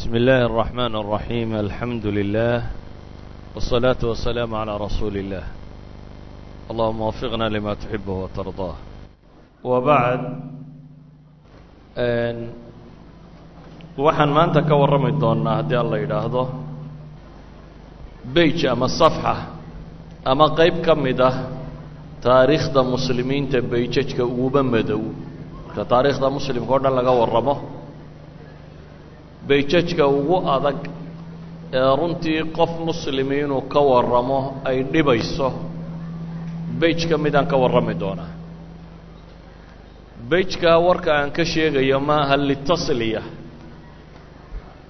بسم الله الرحمن الرحيم الحمد لله والصلاة والسلام على رسول الله اللهم وفقنا لما تحبه وترضاه وبعد waxaan maanta ka warrami doonnaa haddii alla yidhaahdo bage ama safxa ama qayb ka mid ah taariikhda muslimiinta bayjajka uguba madow marka taariikhda muslimka o dhan laga warramo bayjajka ugu adag ee runtii qof muslimi inuu ka warramo ay dhibayso bage ka midaan ka warrami doonaa. Bejka warka aan ka sheegayo maaha litasliya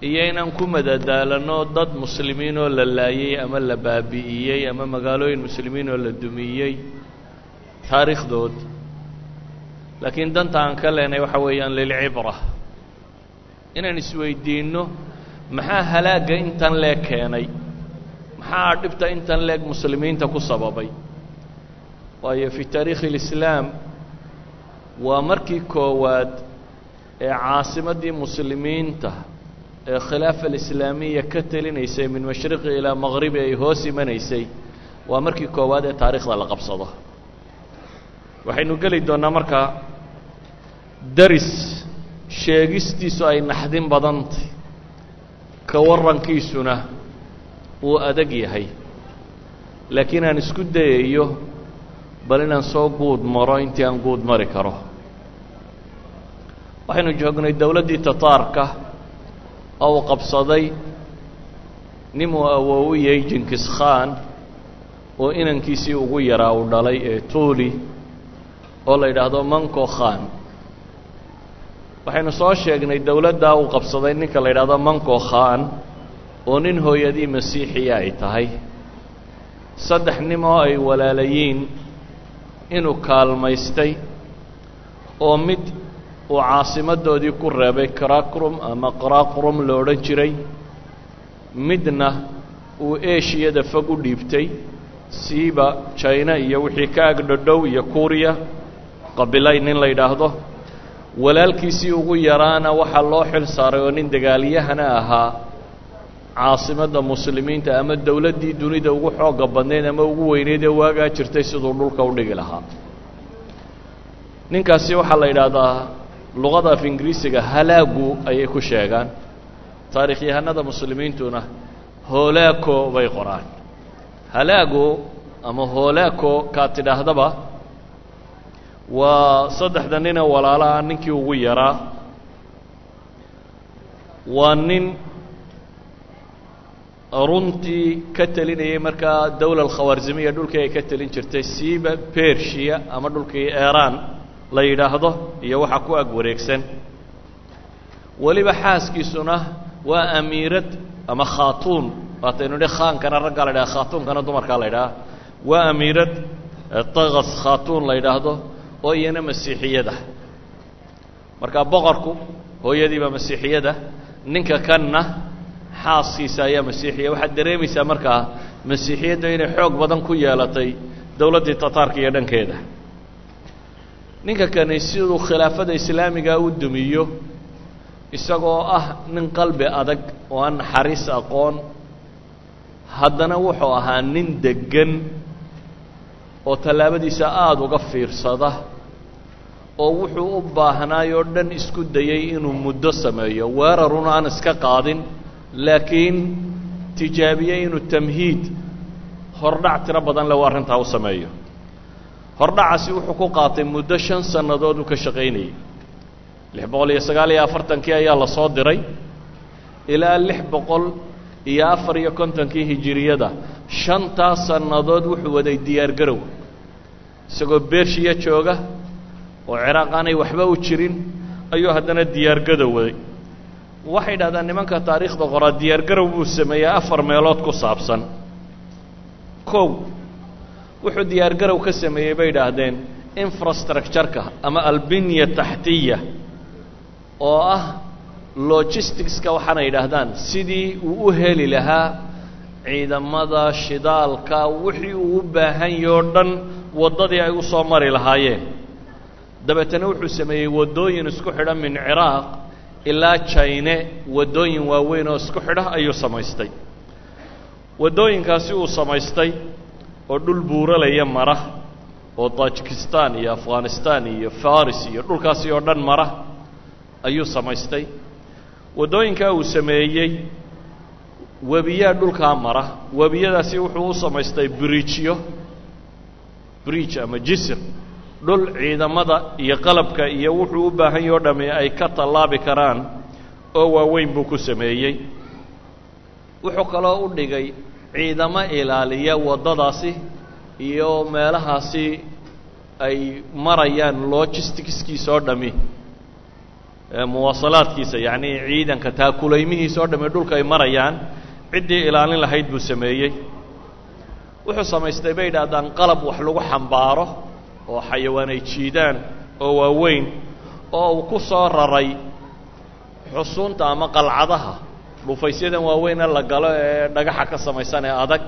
iyo inaan ku madadaalano dad muslimiin oo la laayey ama la baabi'iyey ama magaalooyin muslimiin oo la dumiyey taariikhdood. Laakiin danta aan ka leenay waxa weeyaan lilcibra inaan isweydiinno maxaa halaagga intan leeg keenay? Maxaa dhibta intan leeg muslimiinta ku sababay? Waayo fi taariikhi اlislaam waa markii koowaad ee caasimaddii muslimiinta ee khilaafa alislaamiya ka telinaysay min mashriqi ilaa maqribi ay hoos imanaysay waa markii koowaad ee taariikhda la qabsado. Waxaynu geli doonnaa markaa daris sheegistiisu ay naxdin badantay ka warrankiisuna wuu adag yahay. Laakiin aan isku dayayo bal inaan soo guud maro intii aan guud mari karo. Waxaynu joognay dowladdii tataarka oo uu qabsaday ninuu awoowiyey jinkis khan oo inankiisii ugu yaraa uu dhalay ee tuuli oo la yidhaahdo manko khan waxaynu soo sheegnay dowladdaa uu qabsaday ninka la yidhaahdo manko khan oo nin hooyadii masiixiya ay tahay. Saddex nim oo ay walaalayiin inuu kaalmaystay oo mid uu caasimadoodii ku reebay karakrum ama qaraqrum lo odhan jiray midna uu eshiyada fog u dhiibtay siiba jina iyo wixii ka agdhodhow iyo kuriya qabilay nin la yidhaahdo walaalkiisii ugu yaraana waxaa loo xil saaray oo nin dagaalyahana ahaa caasimadda muslimiinta ama dowladdii dunida ugu xooga badnayd ama ugu weyneyd ee waagaa jirtay siduu dhulka u dhigi lahaa. Ninkaasi waxaa la yidhaahdaa luqada af ingiriisiga halaagu ayay ku sheegaan. Taarikhyahanada muslimiintuna hoolaako bay qoraan. Halaago ama hoolaako kaad tidhaahdaba waa saddexda nine walaalaha ninkii ugu yaraa. Waa nin runtii ka telinayay markaa dowla alkhawarzimiya dhulkii ay ka telin jirtay siiba bershiya ama dhulkii eraan la yidhaahdo iyo waxa ku ag wareegsan. Weliba xaaskiisuna waa amiirad ama khaatuun. Waataynu nidhi khaankana raggaa la yidhaha khaatuunkana dumarkaa la yidhaha. Waa amiirad takas khaatuun la yidhaahdo oo iyana masiixiyada. Marka boqorku hooyadiibaa masiixiyada ninka kanna xaaskiisa ayaa masiixiya. Waxaad dareemaysaa markaa masiixiyadda inay xoog badan ku yeelatay dowladdii tataarka iyo dhankeeda. Ninka kani siduu khilaafada islaamiga u dumiyo isagoo ah nin qalbi adag oo aan naxariis aqoon haddana wuxuu ahaa nin deggan oo tallaabadiisa aada uga fiirsada oo wuxuu u baahnaay oo dhan isku dayey inuu muddo sameeyo. Weerarun aan iska qaadin laakiin tijaabiyey inuu tamhiid hordhac tiro badan le u arrintaa u sameeyo. Hordhacaasi wuxuu ku qaatay muddo shan sannadood uu ka shaqaynayey lix boqol iyo sagaal iyo afartankii ayaa la soo diray ilaa lix boqol iyo afar iyo kontonkii hijiriyada. Shantaas sannadood wuxuu waday diyaargarow isagoo bershiya jooga oo ciraaq aanay waxba u jirin ayuu haddana diyaargadow waday. Waxay dhahdaan nimanka taariikhda qoraa diyaargarow buu sameeyey afar meelood ku saabsan. Kow wuxuu diyaargarow ka sameeyey bay idhaahdeen infrastructureka ama albinya taxtiya oo ah logisticska waxaana yidhaahdaan sidii uu u heli lahaa ciidamada shidaalka wixii uu u baahan yahoo dhan waddadii ay u soo mari lahaayeen dabeetana wuxuu sameeyey waddooyin isku xidhan min ciraaq ilaa jayne waddooyin waaweyn oo isku xidha ayuu samaystay. Waddooyinkaasi uu samaystay oo dhul buuralaya mara oo tajikistan iyo afghanistan iyo faris iyo dhulkaasi oo dhan mara ayuu samaystay. Waddooyinkaa uu sameeyey webiyaa dhulkaa mara. Webiyadaasi wuxuu u samaystay bridjyo bridge ama jisr dhul ciidamada iyo qalabka iyo wuxuu u baahan yaho dhami ay ka tallaabi karaan oo waaweyn buu ku sameeyey. Wuxuu kaloo u dhigay ciidamo ilaaliya waddadaasi iyo meelahaasi ay marayaan logisticskiisa oo dhami muwaasalaadkiisa yacnii ciidanka taakulaymihiisa oo dhami dhulka ay marayaan ciddii ilaalin lahayd buu sameeyey. Wuxuu samaystay bay idhaahdaan qalab wax lagu xambaaro oo xayawaan ay jiidaan oo waaweyn oo uu ku soo raray xusuunta ama qalcadaha. Dhufaysyadan waaweyne la galo ee dhagaxa ka samaysan ee adag.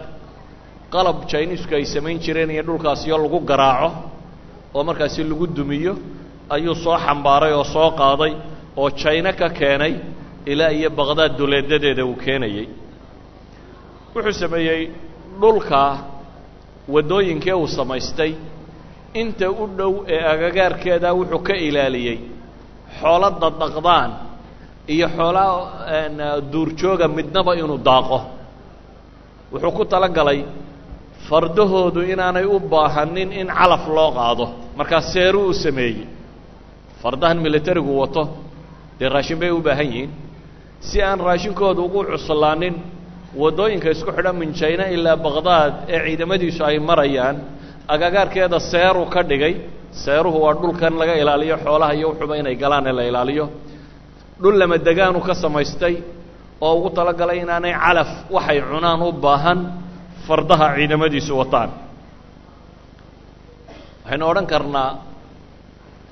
Qalab jiniisku ay samayn jireen iyo dhulkaasiyo lagu garaaco oo markaasi lagu dumiyo ayuu soo xambaaray oo soo qaaday oo jayno ka keenay ilaa iyo baqdaad duleedadeeda uu keenayey wuxuu sameeyey dhulka waddooyinkee uu samaystay inta u dhow ee agagaarkeeda wuxuu ka ilaaliyey xoolo daddaqdaan iyo xoolaa duurjooga midnaba inuu daaqo. Wuxuu ku tala galay fardahoodu inaanay u baahanin in calaf loo qaado markaa seeruu u sameeyey. Fardahan militarigu wato dee raashin bay u baahan yihiin. Si aan raashinkooda ugu cuslaanin waddooyinka isku xidha min jayna ilaa baqdaad ee ciidamadiisu ay marayaan agagaarkeeda seeruu ka dhigay seeruhu waa dhulkan laga ilaaliyo xoolaha iyo wuxuuba inay galaan ee la ilaaliyo. Dhul lama degaanu ka samaystay oo ugu talagalay inaanay calaf waxay cunaan u baahan fardaha ciidamadiisu wataan. Waxaynu odhan karnaa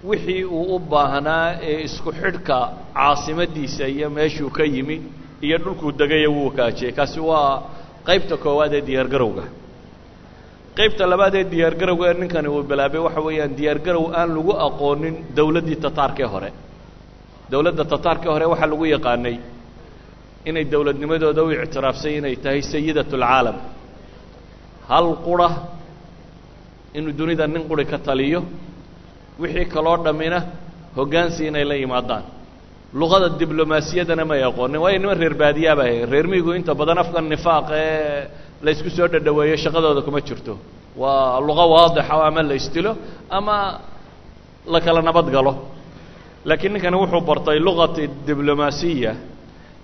wixii uu u baahnaa ee isku xidhka caasimadiisa iyo meeshuu ka yimi iyo dhulkuu degaya wuu wakaajiyey kaasi waa qaybta koowaad ee diyaargarowga qaybta labaad ee diyaargarowga ninkani uu bilaabay waxa weeyaan diyaargarow aan lagu aqoonin dawladdii tataarkee hore. Dawladda tataarkee hore waxaa lagu yaqaanay inay dawladnimadooda u ictiraafsay inay tahay sayidat اlcaalam hal qura inuu dunida nin quri ka taliyo wixii kaloo dhammina hoggaansi inay la yimaadaan. Luqada diblomaasiyaddana may aqoonin waayo niman reer baadiyaaba ahayn reer miyigu inta badan afkan nifaaq ee laysku soo dhadhaweeyo shaqadooda kuma jirto. Waa luqo waadixa ama la istilo ama la kala nabad galo. Laakiin ninkani wuxuu bartay luqati diblomaasiya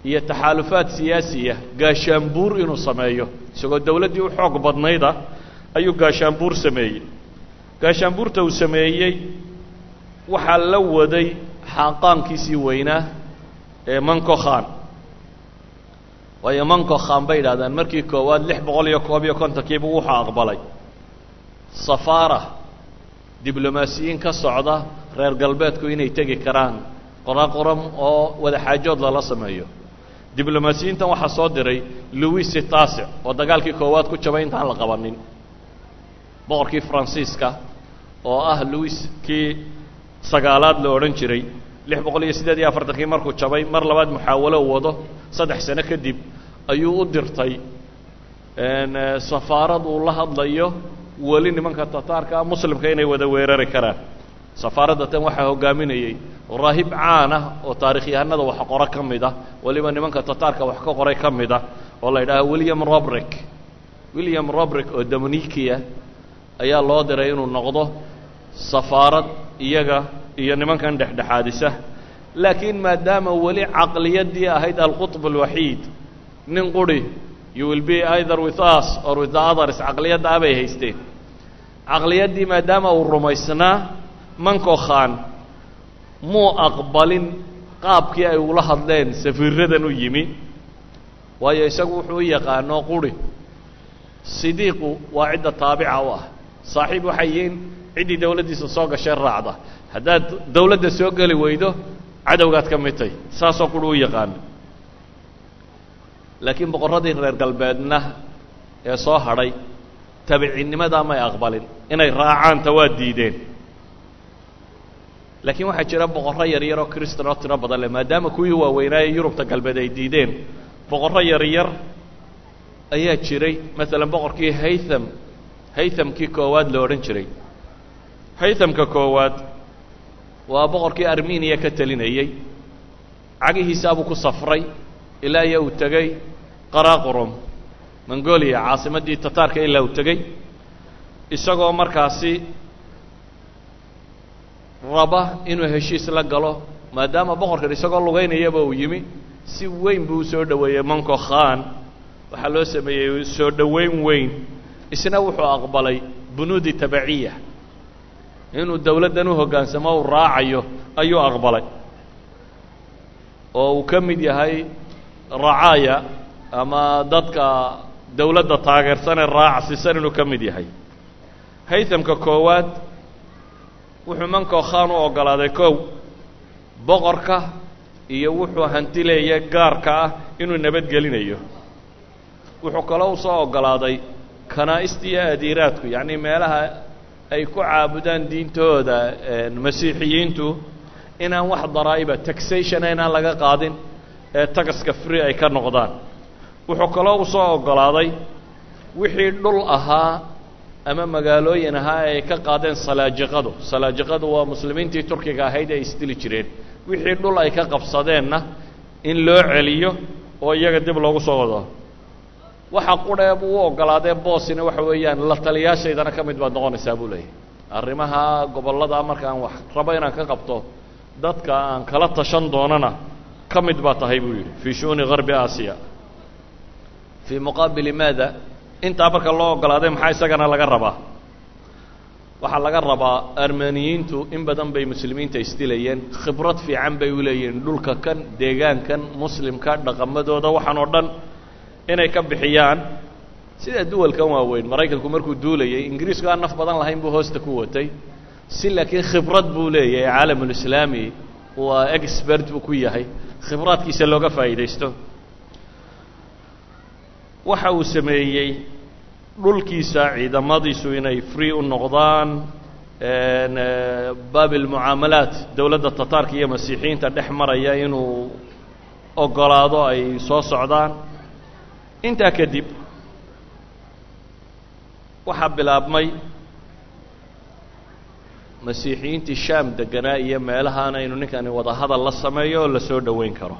iyo taxaalufaad siyaasiya gaashaanbuur inuu sameeyo. Isagoo dawladdii u xoog badnayda ayuu gaashaanbuur sameeyey. Gaashaanbuurta uu sameeyey waxaa la waday xaaqaankiisii weynaa ee manco khan waayo manco khan bay yidhahdaan markii koowaad lix boqol iyo koob iyo kontonkiiba wuxuu aqbalay. Safaara diblomaasiyiin ka socda reer galbeedku inay tegi karaan qoraqoram oo wadaxaajood lala sameeyo. Diblomaasiyiintan waxaa soo diray louis taasic oo dagaalkii koowaad ku jabay intaan la qabanin. Boqorkii faransiiska oo ah louis kii sagaalaad la odhan jiray. Lix boqol iyo siddeed iyo afartankii markuu jabay mar labaad muxaawalo wado saddex sano kadib ayuu u dirtay. Safaarad uu la hadlayo weli nimanka tataarka muslimka inay wada weerari karaan. Safaaradda waxaa hogaaminayey raahib caan ah oo taarikhyahanada wax qoro ka mid ah weliba nimanka tataarka wax ka qoray ka mid ah oo la yidhaaha william robrick. William robrick oo dominikia ayaa loo diray inuu noqdo safaarad iyaga iyo nimankan dhexdhexaadisa. Laakiin maadaama weli caqliyaddii ahayd alqutb alwaxiid nin quri you will be either with us or with the others. Caqliyadda abay haysteen. Caqliyaddii maadaama uu rumaysnaa manco khan muu aqbalin qaabkii ay ula hadleen safiiradan u yimi. Waayo isagu wuxuu u yaqaano quri sidiiqu waa cidda taabica u ah. Saaxiib waxay yihiin ciddii dawladdiisa soo gashay raacda. Haddaad dawladda soo geli weydo cadowgaad ka midtay saasoo quri u yaqaano laakiin boqorradii reer galbeedna ee soo hadhay tabiciinnimadaa may aqbalin inay raacaanta waa diideen. Laakiin waxaa jira boqorro yaryar oo kristan oo tiro badan leh maadaama kuwii waaweynaaye yurubta galbeed ay diideen. Boqorro yaryar ayaa jiray maalan boqorkii haytham haythamkii koowaad la odhan jiray. Haythamka koowaad waa boqorkii armeniya ka telinayey cagihiisaabuu ku safray ilaa iyo uu tegey qaraqrum mongolia caasimaddii tataarka ilaa uu tegey isagoo markaasi raba inuu heshiis la galo maadaama boqorkan isagoo lugaynayaba uu yimi si weyn buu u soo dhoweeyey monko khan. Waxaa loo sameeyey soo dhoweyn weyn. Isna wuxuu aqbalay bunuudi tabaciya inuu dawladdan u hoggaansamo uu raacayo ayuu aqbalay. Oo uu ka mid yahay racaaya ama dadka dawladda taageersanee raacsisan inuu ka mid yahay. Haythamka koowaad wuxuu manko khan u oggolaaday kow boqorka iyo wuxuu hantileeya gaarka ah inuu nabadgelinayo wuxuu kaloo u soo oggolaaday kanaa'ista iyo adiiraadku yacnii meelaha ay ku caabudaan diintooda masiixiyiintu inaan wax daraa'iba taxationa inaan laga qaadin ee tagaska free ay ka noqdaan. Wuxuu kaloo u soo oggolaaday wixii dhul ahaa ama magaalooyin ahaa ay ka qaadeen salaajiqadu salaajiqadu waa muslimiintii turkiga ahayd ay isdili jireen. Wixii dhul ay ka qabsadeenna in loo celiyo oo iyaga dib loogu soo wado. Waxa qudhee buu u oggolaadee boosina waxa weeyaan la taliyaashaydana ka mid baad noqonaysaa buu leeyahy arrimaha gobollada markaan wax rabo inaan ka qabto dadka aan kala tashan doonana ka mid baa tahay buu yidhi fii shu'uni garbi aasiya. Fii muqaabili maada? Intaa marka loo oggolaaday maxaa isagana laga rabaa? Waxaa laga rabaa armeniyiintu in badan bay muslimiinta isdilayeen khibrad fiican bay u leeyihiin dhulka kan deegaankan muslimka dhaqamadooda waxaan oo dhan inay ka bixiyaan. Sida duwalkan waaweyn maraykanku markuu duulayay ingiriisku aan naf badan lahayn buu hoosta ku watay. Si laakiin khibrad buu leeyahay caalamulislaami waa expert buu ku yahay khibraadkiisa looga faa'iidaysto. Waxa uu sameeyey dhulkiisa ciidamadiisu inay free u noqdaan baabil mucaamalaat dowladda tataarka iyo masiixiyiinta dhex maraya inuu oggolaado ay soo socdaan. Intaa kadib waxaa bilaabmay masiixiyiintii shaam deganaa iyo meelahaana inuu ninkani wadahadal la sameeyo oo la soo dhoweyn karo.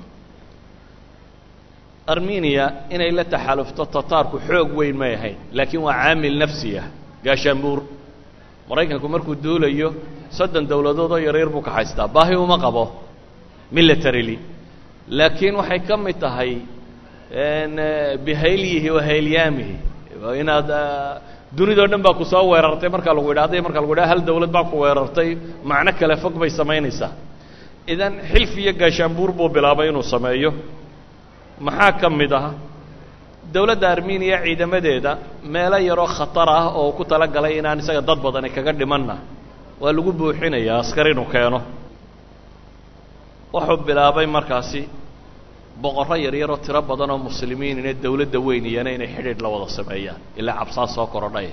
Armeniya inay la taxalufto tataarku xoog weyn may ahayn laakiin waa caamil nafsiya gaashaanbuur maraykanku markuu duulayo soddon dowladood oo yaryar buu ka haystaa baahi uma qabo militarily. Laakiin waxay ka mid tahay bihayliyihi wa haylyaamihi inaad dunidao dhan baa ku soo weerartay markaa lagu yidhahday markaa lagu yidhaha hal dawlad baa ku weerartay. Macno kale fog bay samaynaysaa. Idan xilf iyo gaashaanbuur buu bilaabay inuu sameeyo. Maxaa ka mid ah? Dowladda armeniya ciidamadeeda meelo yaroo khatar ah oo ku tala inaan isaga dad badani kaga dhimanna waa lagu buuxinayaa askar inuu keeno. Wuxuu bilaabay markaasi boqorro yaryaroo tiro badan oo muslimiin ine dawladda weyn iyana inay xidhiidh la wada sameeyaan ilaa cabsaa soo korodhay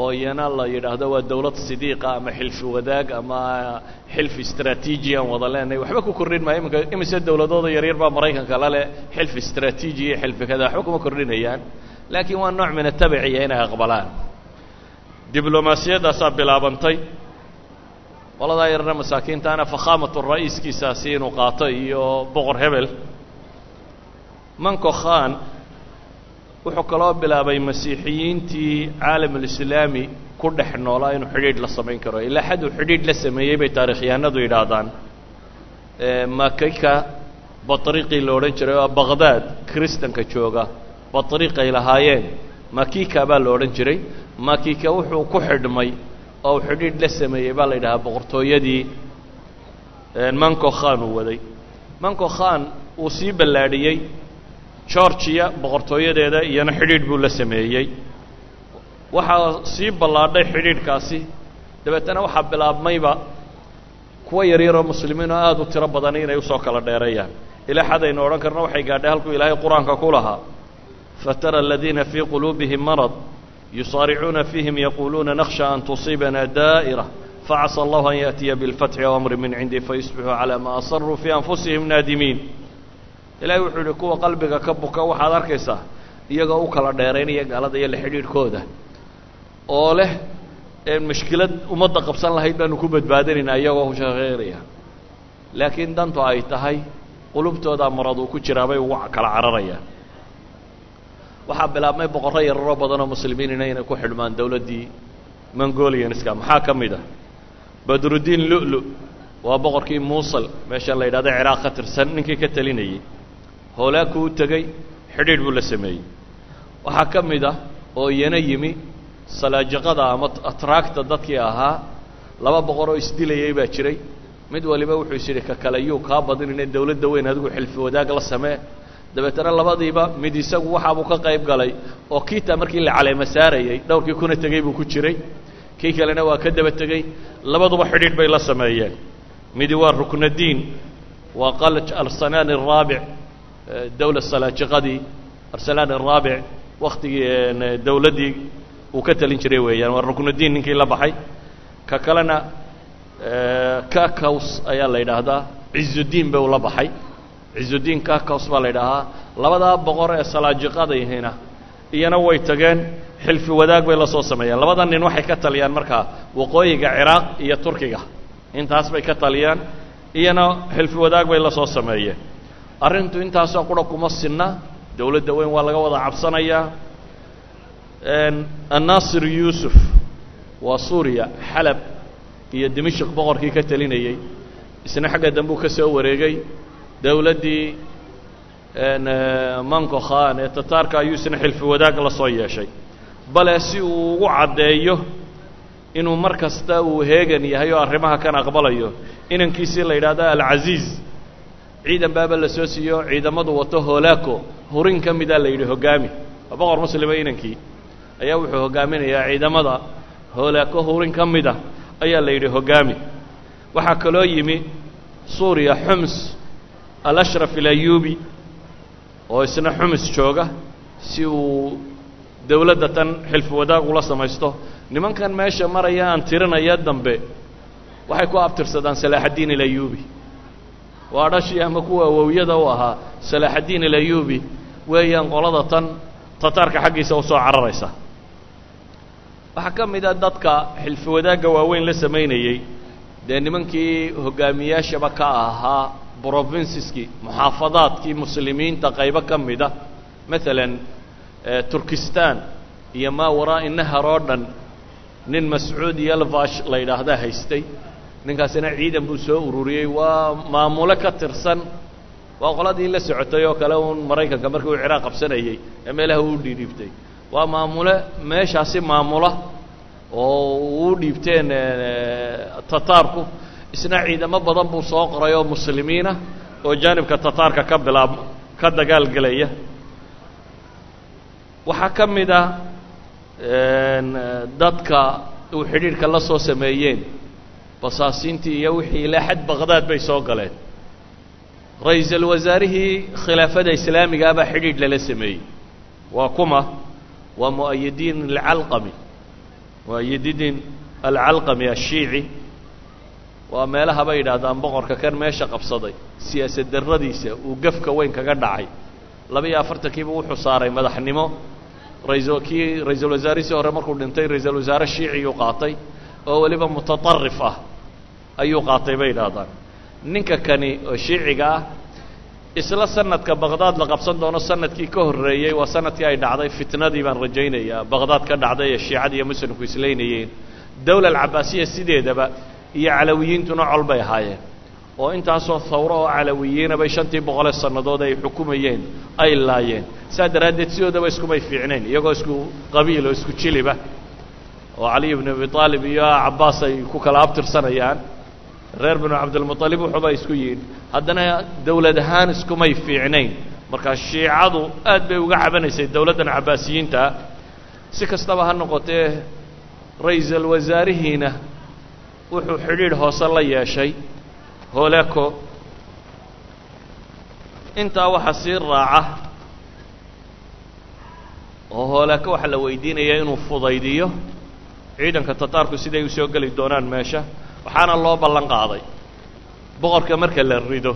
oo iyana la yidhaahdo waa dawlad sidiiqa ama xilfi wadaag ama xilfi istraatiiji aan wada leenahay. Waxba ku kordhin maayo iminka imise dawladooda yaryar baa maraykanka la leh xilfi istraatiiji iyo xilfi kada waxba kuma kordhinayaan. Laakiin waa nooc min atabiciya inay aqbalaan. Diblomaasiyaddaasaa bilaabantay qoladaa yarna masaakiintaana fakhaamatu ra'iiskiisaasi inuu qaato iyo boqor hebel. Manko khan wuxuu kaloo bilaabay masiixiyiintii caalamulislaami ku dhex noolaa inuu xidhiidh la samayn karo. Ilaa xad uu xidhiidh la sameeyey bay taarikhyahanadu yidhaahdaan. Makika batriiqii la odhan jiray oo baqdaad kristanka jooga batriiqay lahaayeen. Makika baa la odhan jiray. Makika wuxuu ku xidhmay oo xidhiidh la sameeyey baa la yidhahaa boqortooyadii manco khan uu waday. Manco khan uu sii ballaadhiyey georgiya boqortooyadeeda iyana xidhiidh buu la sameeyey. Waxaa sii ballaadhay xidhiidhkaasi. Dabeetana waxaa bilaabmayba kuwa yaryaroo muslimiin oo aada u tiro badani inay u soo kala dheereeyaan. Ilaa xadaynu odhan karno waxay gaadhay halkuu ilaahay qur'aanka ku lahaa. Fatara aladiina fii quluubihim marad yusaaricuuna fiihim yaquuluuna nakhsha an tusiibana daa'ira facasa allahu an yaأtiya biاlfatxi aw amri min cindii fayusbixuu calaa maa asaruu fii anfusihim naadimiin ilaahay wuxuu yihi kuwa qalbiga ka buka waxaad arkaysaa iyagoo u kala dheeraynaya gaalada iyo la xidhiidhkooda oo leh mushkilad ummadda qabsan lahayd baanu ku badbaadinayna iyagoo shaqeynaya laakiin dantu ay tahay qulubtoodaa marad uu ku jiraa bay ugu kala cararayaan waxaa bilaabmay boqorro yararoo badanoo muslimiinina inay ku xidhmaan dowladdii mongolianska maxaa ka mid ah? Badruddiin lu'lu waa boqorkii muusal meesha la yidhahdo ciraaq ka tirsan ninkii ka talinayey hoolaaku u tegey xidhiidh buu la sameeyey. Waxaa ka mid ah oo iyana yimi salaajiqada ama atraagta dadkii ahaa laba boqor oo isdilayay baa jiray. Mid waliba wuxuu is yidhi ka kale yuu kaa badinine dowladda weyn adigu xilfi wadaag la samee dabeetana labadiiba mid isagu waxaabuu ka qayb galay oo kiitaa markii la caleema saarayey dhowrkii kuna tegey buu ku jiray. Kii kalena waa ka daba tegey labaduba xidhiidh bay la sameeyeen. Midi waa ruknadiin waa qalaj arsanaan araabic dowla salaajiqadii arsalaan araabic waktigii dowladdii uu ka talin jiray weeyaan. Waa ruknadiin ninkii la baxay. Ka kalena kakaws ayaa la yidhaahdaa. Cizudiin ba ula baxay cizudiin kakaws baa la yidhaahaa labadaa boqor ee salaajiqadayhina iyana way tageen xilfi wadaag bay la soo sameeyeen labada nin waxay ka taliyaan markaa waqooyiga ciraaq iyo turkiga. Intaas bay ka taliyaan iyana xilfi wadaag bay la soo sameeyeen. Arrintu intaasoo qura kuma sinna dowladda weyn waa laga wada cabsanayaa annaasir yuusuf waa suuriya xalab iyo dimashik boqorkii ka talinayey isna xagga dambe uu ka soo wareegay dowladdii manko khan ee tataarka ayuu isna xilfi wadaag la soo yeeshay. Bale si uu ugu caddeeyo inuu mar kasta uu heegan yahay oo arrimaha kan aqbalayo inankiisii la yidhaahdo alcaziiz ciidan baaba la soo siiyo ciidamadu wato hoolaako hurin ka mida la yidhi hoggaami waa boqor muslima inankii. Ayaa wuxuu hoggaaminayaa ciidamada hoolaako hurin ka mida ayaa la yidhi hoggaami waxaa kaloo yimi suuriya xums alashraf ilayubi oo isna xumus jooga si uu dowladda tan xilfi wadaag ula samaysto. Nimankan meesha maraya aan tirinaya dambe waxay ku abtirsadaan salaaxaddiin ilayubi waa dhashii ama kuwa awowyada u ahaa salaaxaddiin ilayubi weeyaan qolada tan tataarka xaggiisa u soo cararaysa. Waxaa ka mid a dadka xilfi wadaagga waaweyn la samaynayey dee nimankii hoggaamiyaashaba ka ahaa brovinsiskii muxaafadaadkii muslimiinta qaybo ka mida maalan turkistan iyo maa waraa'i nahar oo dhan nin mascuud yalvash la yidhaahdaa haystay. Ninkaasina ciidan buu soo ururiyey waa maamulo ka tirsan. Waa qoladii la socotay oo kale uun maraykanka markii uu ciraaq qabsanayey ee meelaha uu dhiidhiibtay. Waa maamule meeshaasi maamula oo uu dhiibteen tataarku isna ciidamo badan buu soo qoray oo muslimiina oo jaanibka tataarka ka bilaab ka dagaal gelaya. Waxaa ka mid a dadka uu xidhiidhka la soo sameeyeen basaasiintii iyo wixii ilaa xad baqdaad bay soo galeen. Ra'iisul wasaarihii khilaafada islaamigaa baa xidhiidh lala sameeyey. Waa kuma waa mu'ayidiin alcalqami mu'ayidiin alcalqami ashiici waa meelaha bay yidhaahdaan boqorka kan meesha qabsaday. Siyaasad darradiisa uu gefka weyn kaga dhacay. Laba-iyo afartankiiba wuxuu saaray madaxnimo. Rais kii ra'iisul wasaarihiisii hore markuu dhintay ra'iisul wasaare shiiciyuu qaatay oo weliba mutatarif ah ayuu qaatay bay yidhaahdaan. Ninka kani oo shiiciga ah isla sanadka baqdaad la qabsan doono sannadkii ka horreeyey waa sannadkii ay dhacday fitnadii baan rajaynayaa. Baqdaad ka dhacday ee shiicada iyo muslimku islaynayeen. Dowla alcabaasiya sideedaba iyo calawiyiintuna col bay ahaayeen. Oo intaasoo hawro oo calawiyiina bay shantii boqolee sannadood ay xukumayeen ay laayeen. Saa daraaddeed sidoodaba iskumay fiicnayn iyagoo isku qabiil oo isku jiliba oo caliy bnu abi aalib iyo cabaas ay ku kala abtirsanayaan. Reer binu cabdilmuطalib wuxuuba isku yihiin haddana dowlad ahaan iskumay fiicnayn markaa shiicadu aad bay uga cabanaysay dowladdan cabaasiyiinta si kastaba ha noqotee ra'iisul wasaarihiina wuxuu xidhiidh hoose la yeeshay hooleko intaa waxaa sii raaca oo hooleko waxaa la weydiinaya inuu fudaydiyo ciidanka tataarku siday u soo geli doonaan meesha waxaana loo ballan qaaday. Boqorka marka la rido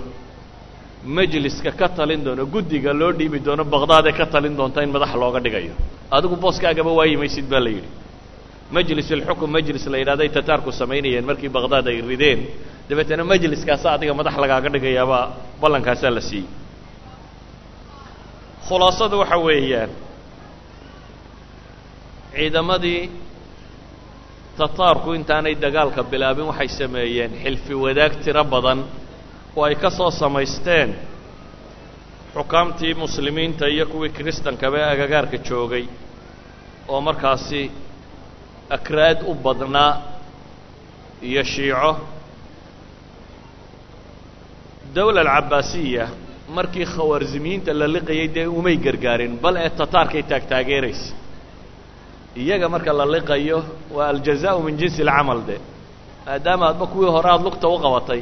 majliska ka talin doono guddiga loo dhiibi doono baqdaad ee ka talin doonta in madax looga dhigayo. Adigu booskaagaba waayi maysid baa la yidhi majlis alxukm majlis la yidhahday tataarku samaynayeen markii baqdaad ay rideen. Dabeetana majliskaasa adiga madax lagaaga dhigayaabaa ballankaasaa la siiyey. Khulaasadu waxa weeyaan ciidamadii tataarku intaanay dagaalka bilaabin waxay sameeyeen xilfi wadaag tiro badan oo ay ka soo samaysteen xukaamtii muslimiinta iyo kuwii kiristankaba ee agagaarka joogay oo markaasi akraad u badnaa iyo shiico dawla alcabaasiya markii khawaarzimiyiinta la liqayay dee umay gargaarin bal ee tataarkay taagtaageeraysa iyaga marka la liqayo waa aljazaau min jinsi alcamal de maadaama adba kuwii hore aada lugta u qabatay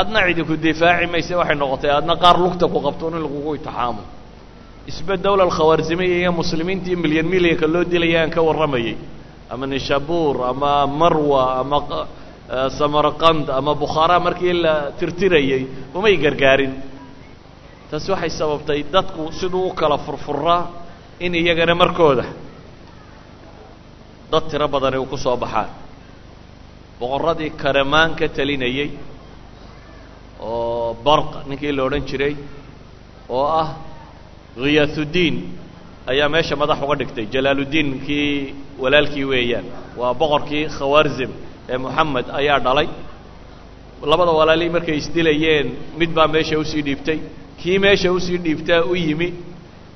adna cidinku difaaci mayse waxay noqotay adna qaar lugta ku qabto in lagugu itixaamo isbe dawla alkhawaarzimiya iyo muslimiintii milyan milyanka loo dilaya ka warramayay ama nishabuur ama marwa ama samarqand ama bukhaara markii la tirtirayey umay gargaarin. Taasi waxay sababtay dadku siduu u kala furfuraa in iyagana markooda dad tiro badani u ku soo baxaan. Boqorradii karamaan ka talinayey oo barq ninkii la odhan jiray oo ah khiyaatuddiin ayaa meesha madax uga dhigtay. Jalaaluddiin kii walaalkii weeyaan. Waa boqorkii khawaarzim ee moxamed ayaa dhalay. Labada walaalii markay isdilayeen mid baa meesha u sii dhiibtay. Kii meesha u sii dhiibtaa u yimi.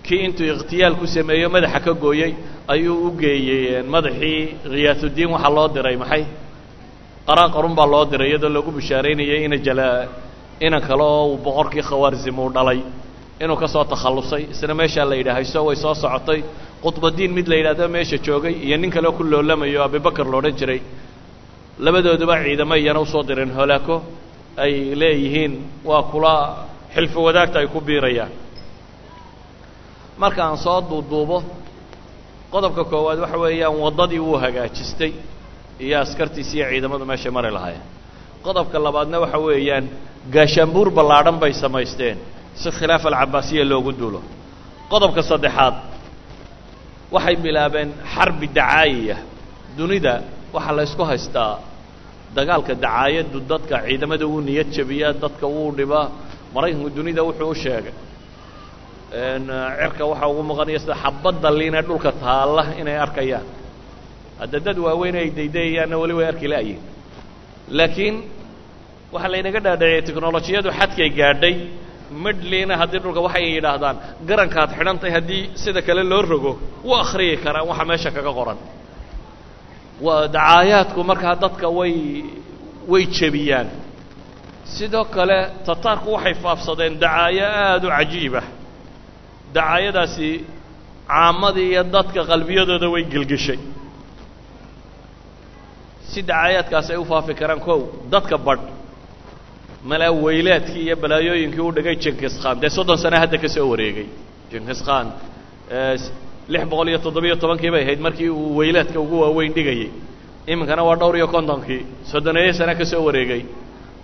Kii intuu ikhtiyaal ku sameeyo madaxa ka gooyey ayuu u geeyey madaxii khiyaatuddiin waxaa loo diray maxay? Qaraaqarun baa loo diray iyadoo lagu bishaaraynayay ina jala inan kale oo boqorkii khawaarzim uu dhalay inuu ka soo takhallusay isna meeshaa la yidhaah hayso way soo socotay. Qudbadiin mid la yidhahdo meesha joogay iyo nin kale ku loolamayo abibakar la odhan jiray. Labadooduba ciidamo iyana u soo direen holaako ay leeyihiin waa kula xilfi wadaagta ay ku biirayaan. Marka aan soo duuduubo qodobka koowaad waxa weeyaan waddadii wuu hagaajistay iyo askartiisi iyo ciidamadu meeshay mari lahaayeen. Qodobka labaadna waxa weeyaan gaashaanbuur ballaadhan bay samaysteen si khilaaf alcabaasiya loogu duulo. Qodobka saddexaad waxay bilaabeen xarbi dacaayiya. Dunida waxaa la ysku haystaa dagaalka dacaayaddu dadka ciidamada wuu niyad jabiyaa dadka wuu dhibaa maraykanku dunida wuxuu u sheegay. Cirka waxaa ugu muuqanaya sida xabadda liina dhulka taalla inay arkayaan. Hadda dad waaweyn ay daydayayaanna weli way arki la'yihin laakiin waxaa laynaga dhaadhaciyay technolojiyadu xadkay gaadhay midhliina haddii dhulka waxay yidhaahdaan garankaad xidhantahay haddii sida kale loo rogo wuu akhriyi karaan waxa meesha kaga qoran. Dacaayaadku markaa dadka way way jebiyaan. Sidoo kale tataarku waxay faafsadeen dacaayo aada u cajiibah dacaayadaasi caamadii iyo dadka qalbiyadooda way gelgeshay si dacaayaadkaasi ay u faafi karaan kow dadka badh malaa weylaadkii iyo balaayooyinkii u dhigay jenkis khan. Dee soddon sane hadda ka soo wareegay jenkis khan. Lix boqol iyo toddobiyo tobankii bay ahayd markii uu weylaadka ugu waaweyn dhigayey iminkana waa dhowr iyo kontonkii. Soddoneeyo sane ka soo wareegay.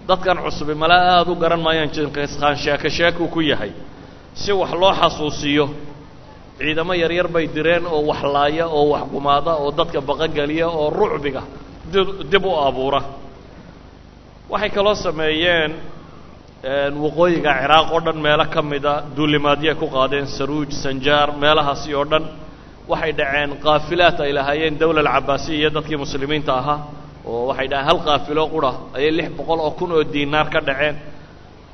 Dadkan cusubi mala aada u garan maayaan jenkis khan sheeko sheekuu ku yahay. Si wax loo xasuusiyo ciidamo yaryar bay direen oo wax laaya oo wax gumaada oo dadka baqogeliya oo rucbiga dib u abuura waxay kaloo sameeyeen waqooyiga ciraaq oo dhan meelo ka mida duulimaadyoay ku qaadeen saruuj sanjaar meelahaasi oo dhan. Waxay dhaceen qaafilaat ay lahaayeen dawla alcabaasiya iyo dadkii muslimiinta ahaa oo waxay dhaheen hal qaafilo qura ayay lix boqol oo kun oo diinaar ka dhaceen.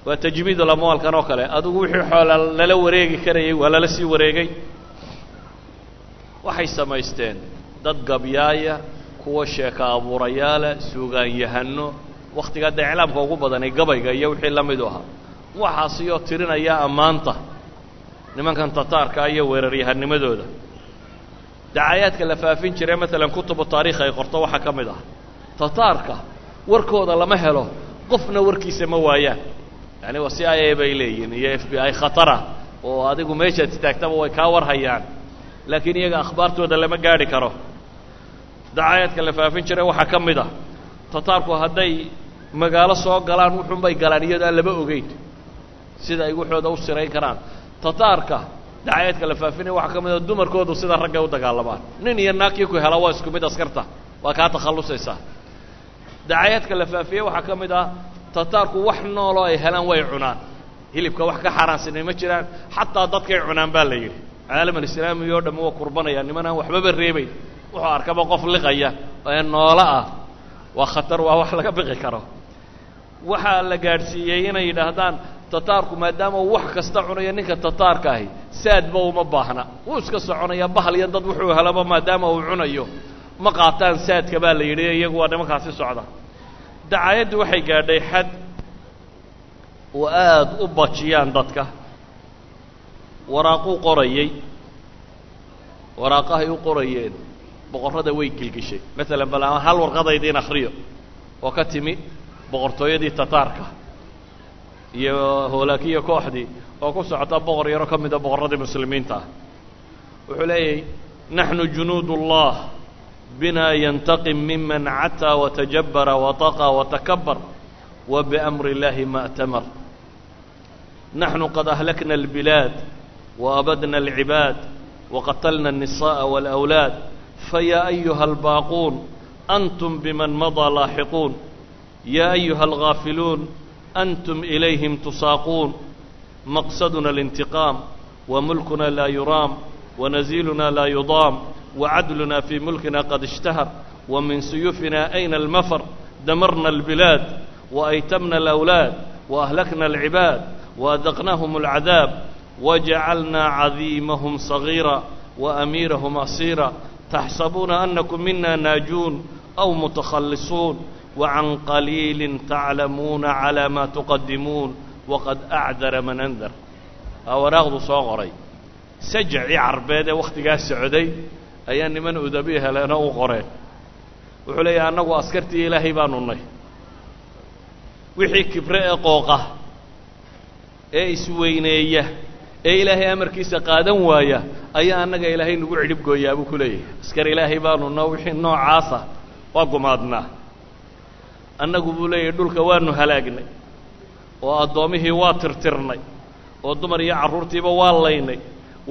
Waa tajmiidul amwaalkan oo kale. Adigu wixii xoola lala wareegi karayay waa lala sii wareegay. Waxay samaysteen dad gabyaaya kuwa sheeka abuurayaala suugaanyahano wakhtigaa dee iclaamka ugu badanay gabayga iyo wixii la midu ahaa. Waxaasiyoo tirinaya ammaanta nimankan tataarka iyo weeraryahanimadooda dacaayaadka la faafin jiray maalan kutubu taariikh ay qorto waxaa ka mid ah tataarka warkooda lama helo qofna warkiisa ma waayaan. Yani waa c i a bay leeyihiin iyo f b i khatara oo adigu meeshaad istaagtaba way kaa warhayaan. Laakiin iyaga akhbaartooda lama gaadhi karo. Dacaayaadka la faafin jiray waxaa ka mid ah tataarku hadday magaalo soo galaan wuxuunbay galaan iyadoo aan laba ogeyn sida ay waxooda u sirayn karaan. Tataarka dacayaadka la faafinaya waxaa ka mid a dumarkoodu sida raggay u dagaalamaan nin iyo naagkii ku hela waa isku mid askarta. Waa kaa takhallusaysaa. Dacayaadka la faafiyey waxaa ka mid ah tataarku wax nooloo ay helaan way cunaan. Hilibka wax ka xaaraansanay ma jiraan. Xataa dadkay cunaan baa la yidhi. Caalaman islaamiga oo dhamme waa kurbanaya niman aan waxbaba reebayn wuxuu arkaba qof liqaya ee noolo ah. Waa khatar waa wax laga biqi karo waxaa la gaadhsiiyey inay yidhaahdaan tataarku maadaama uu wax kasta cunayo ninka tataarka ahi saadba uma baahna. Wuu iska soconaya bahal iyo dad wuxuu helaba maadaama uu cunayo. Ma qaataan saadka baa la yidhi iyagu waa nimankaasi socda. Dacaayaddu waxay gaadhay xad oo aada u bajiyaan dadka. Waraaquu qorayey. Waraaqahay u qorayeen. Boqorrada way gilgishay. Maalan bal hal warqadaydiin akhriyo. Oo ka timi boqortooyadii tataarka iyo hoolaakiya kooxdii oo ku socota boqor yaro ka mida boqorradii muslimiinta ah wuxuu leeyahay naxnu junuud ullah bina yantaqim miman cataa watajabara wataqa watakabar wa biamri اllahi ma اtamar naxnu qad ahlakna اlbilaad waabadna اlcibaad waqatalna الnisaءa wاlأwlaad faya ayuha albaaquun antum biman madaa laaxiquun ya ayuha alghaafiluun antum ilayhim tusaaquun maqsaduna اlintiqaam wamulkuna laa yuraam wanaziiluna laa yudaam wacadluna fii mulkina qad ishtahar wamin suyufina ayna almafar damarna albilaad waaytamna alawlaad waahlakna alcibaad waadaqnaahum alcadaab wajacalna cadiimahum sagiira waamiirahum asiira taxsabuuna anakum mina naajuun aw mutakhallisuun wacan qaliilin taclamuuna calaa maa tuqadimuun waqad acdara man andar aa waraaqdu soo qoray. Sajacii carbeed ee wakhtigaa socday ayaa niman udabi heleenoo u qoreen. Wuxuu leeyahay annagu askartii ilaahay baanu nay wixii kibre ee qooqa ee isweyneeya ee ilaahay amarkiisa qaadan waaya ayaa annaga ilaahay nagu cidhib gooyaa buu ku leeyahay. Askar ilaahay baanu no wixii waa gumaadnaa annagu buu leeyahay dhulka waanu halaagnay oo addoommihii waa tirtirnay oo dumar iyo carruurtiiba waa laynay.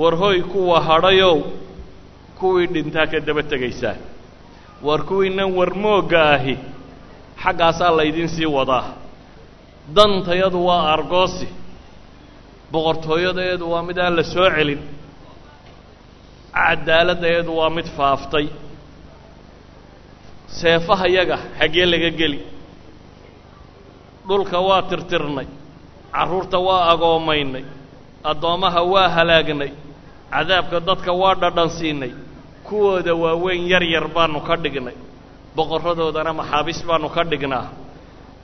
War hoy kuwa hadhayow kuwii dhintaa ka daba tegaysaa war kuwiinan warmoogga ahi xaggaasaa laydiin sii wadaa. Dantayadu waa argoosi boqortooyadeedu waa mid aan la soo celin. Cadaaladdeedu waa mid faaftay. Seefahayaga xaggee laga geli dhulka waa tirtirnay carruurta waa agoomaynay addoommaha waa halaagnay cadaabka dadka waa dhadhan siinay kuwooda waaweyn yar yar baanu ka dhignay boqorradoodana maxaabiis baanu ka dhignaa.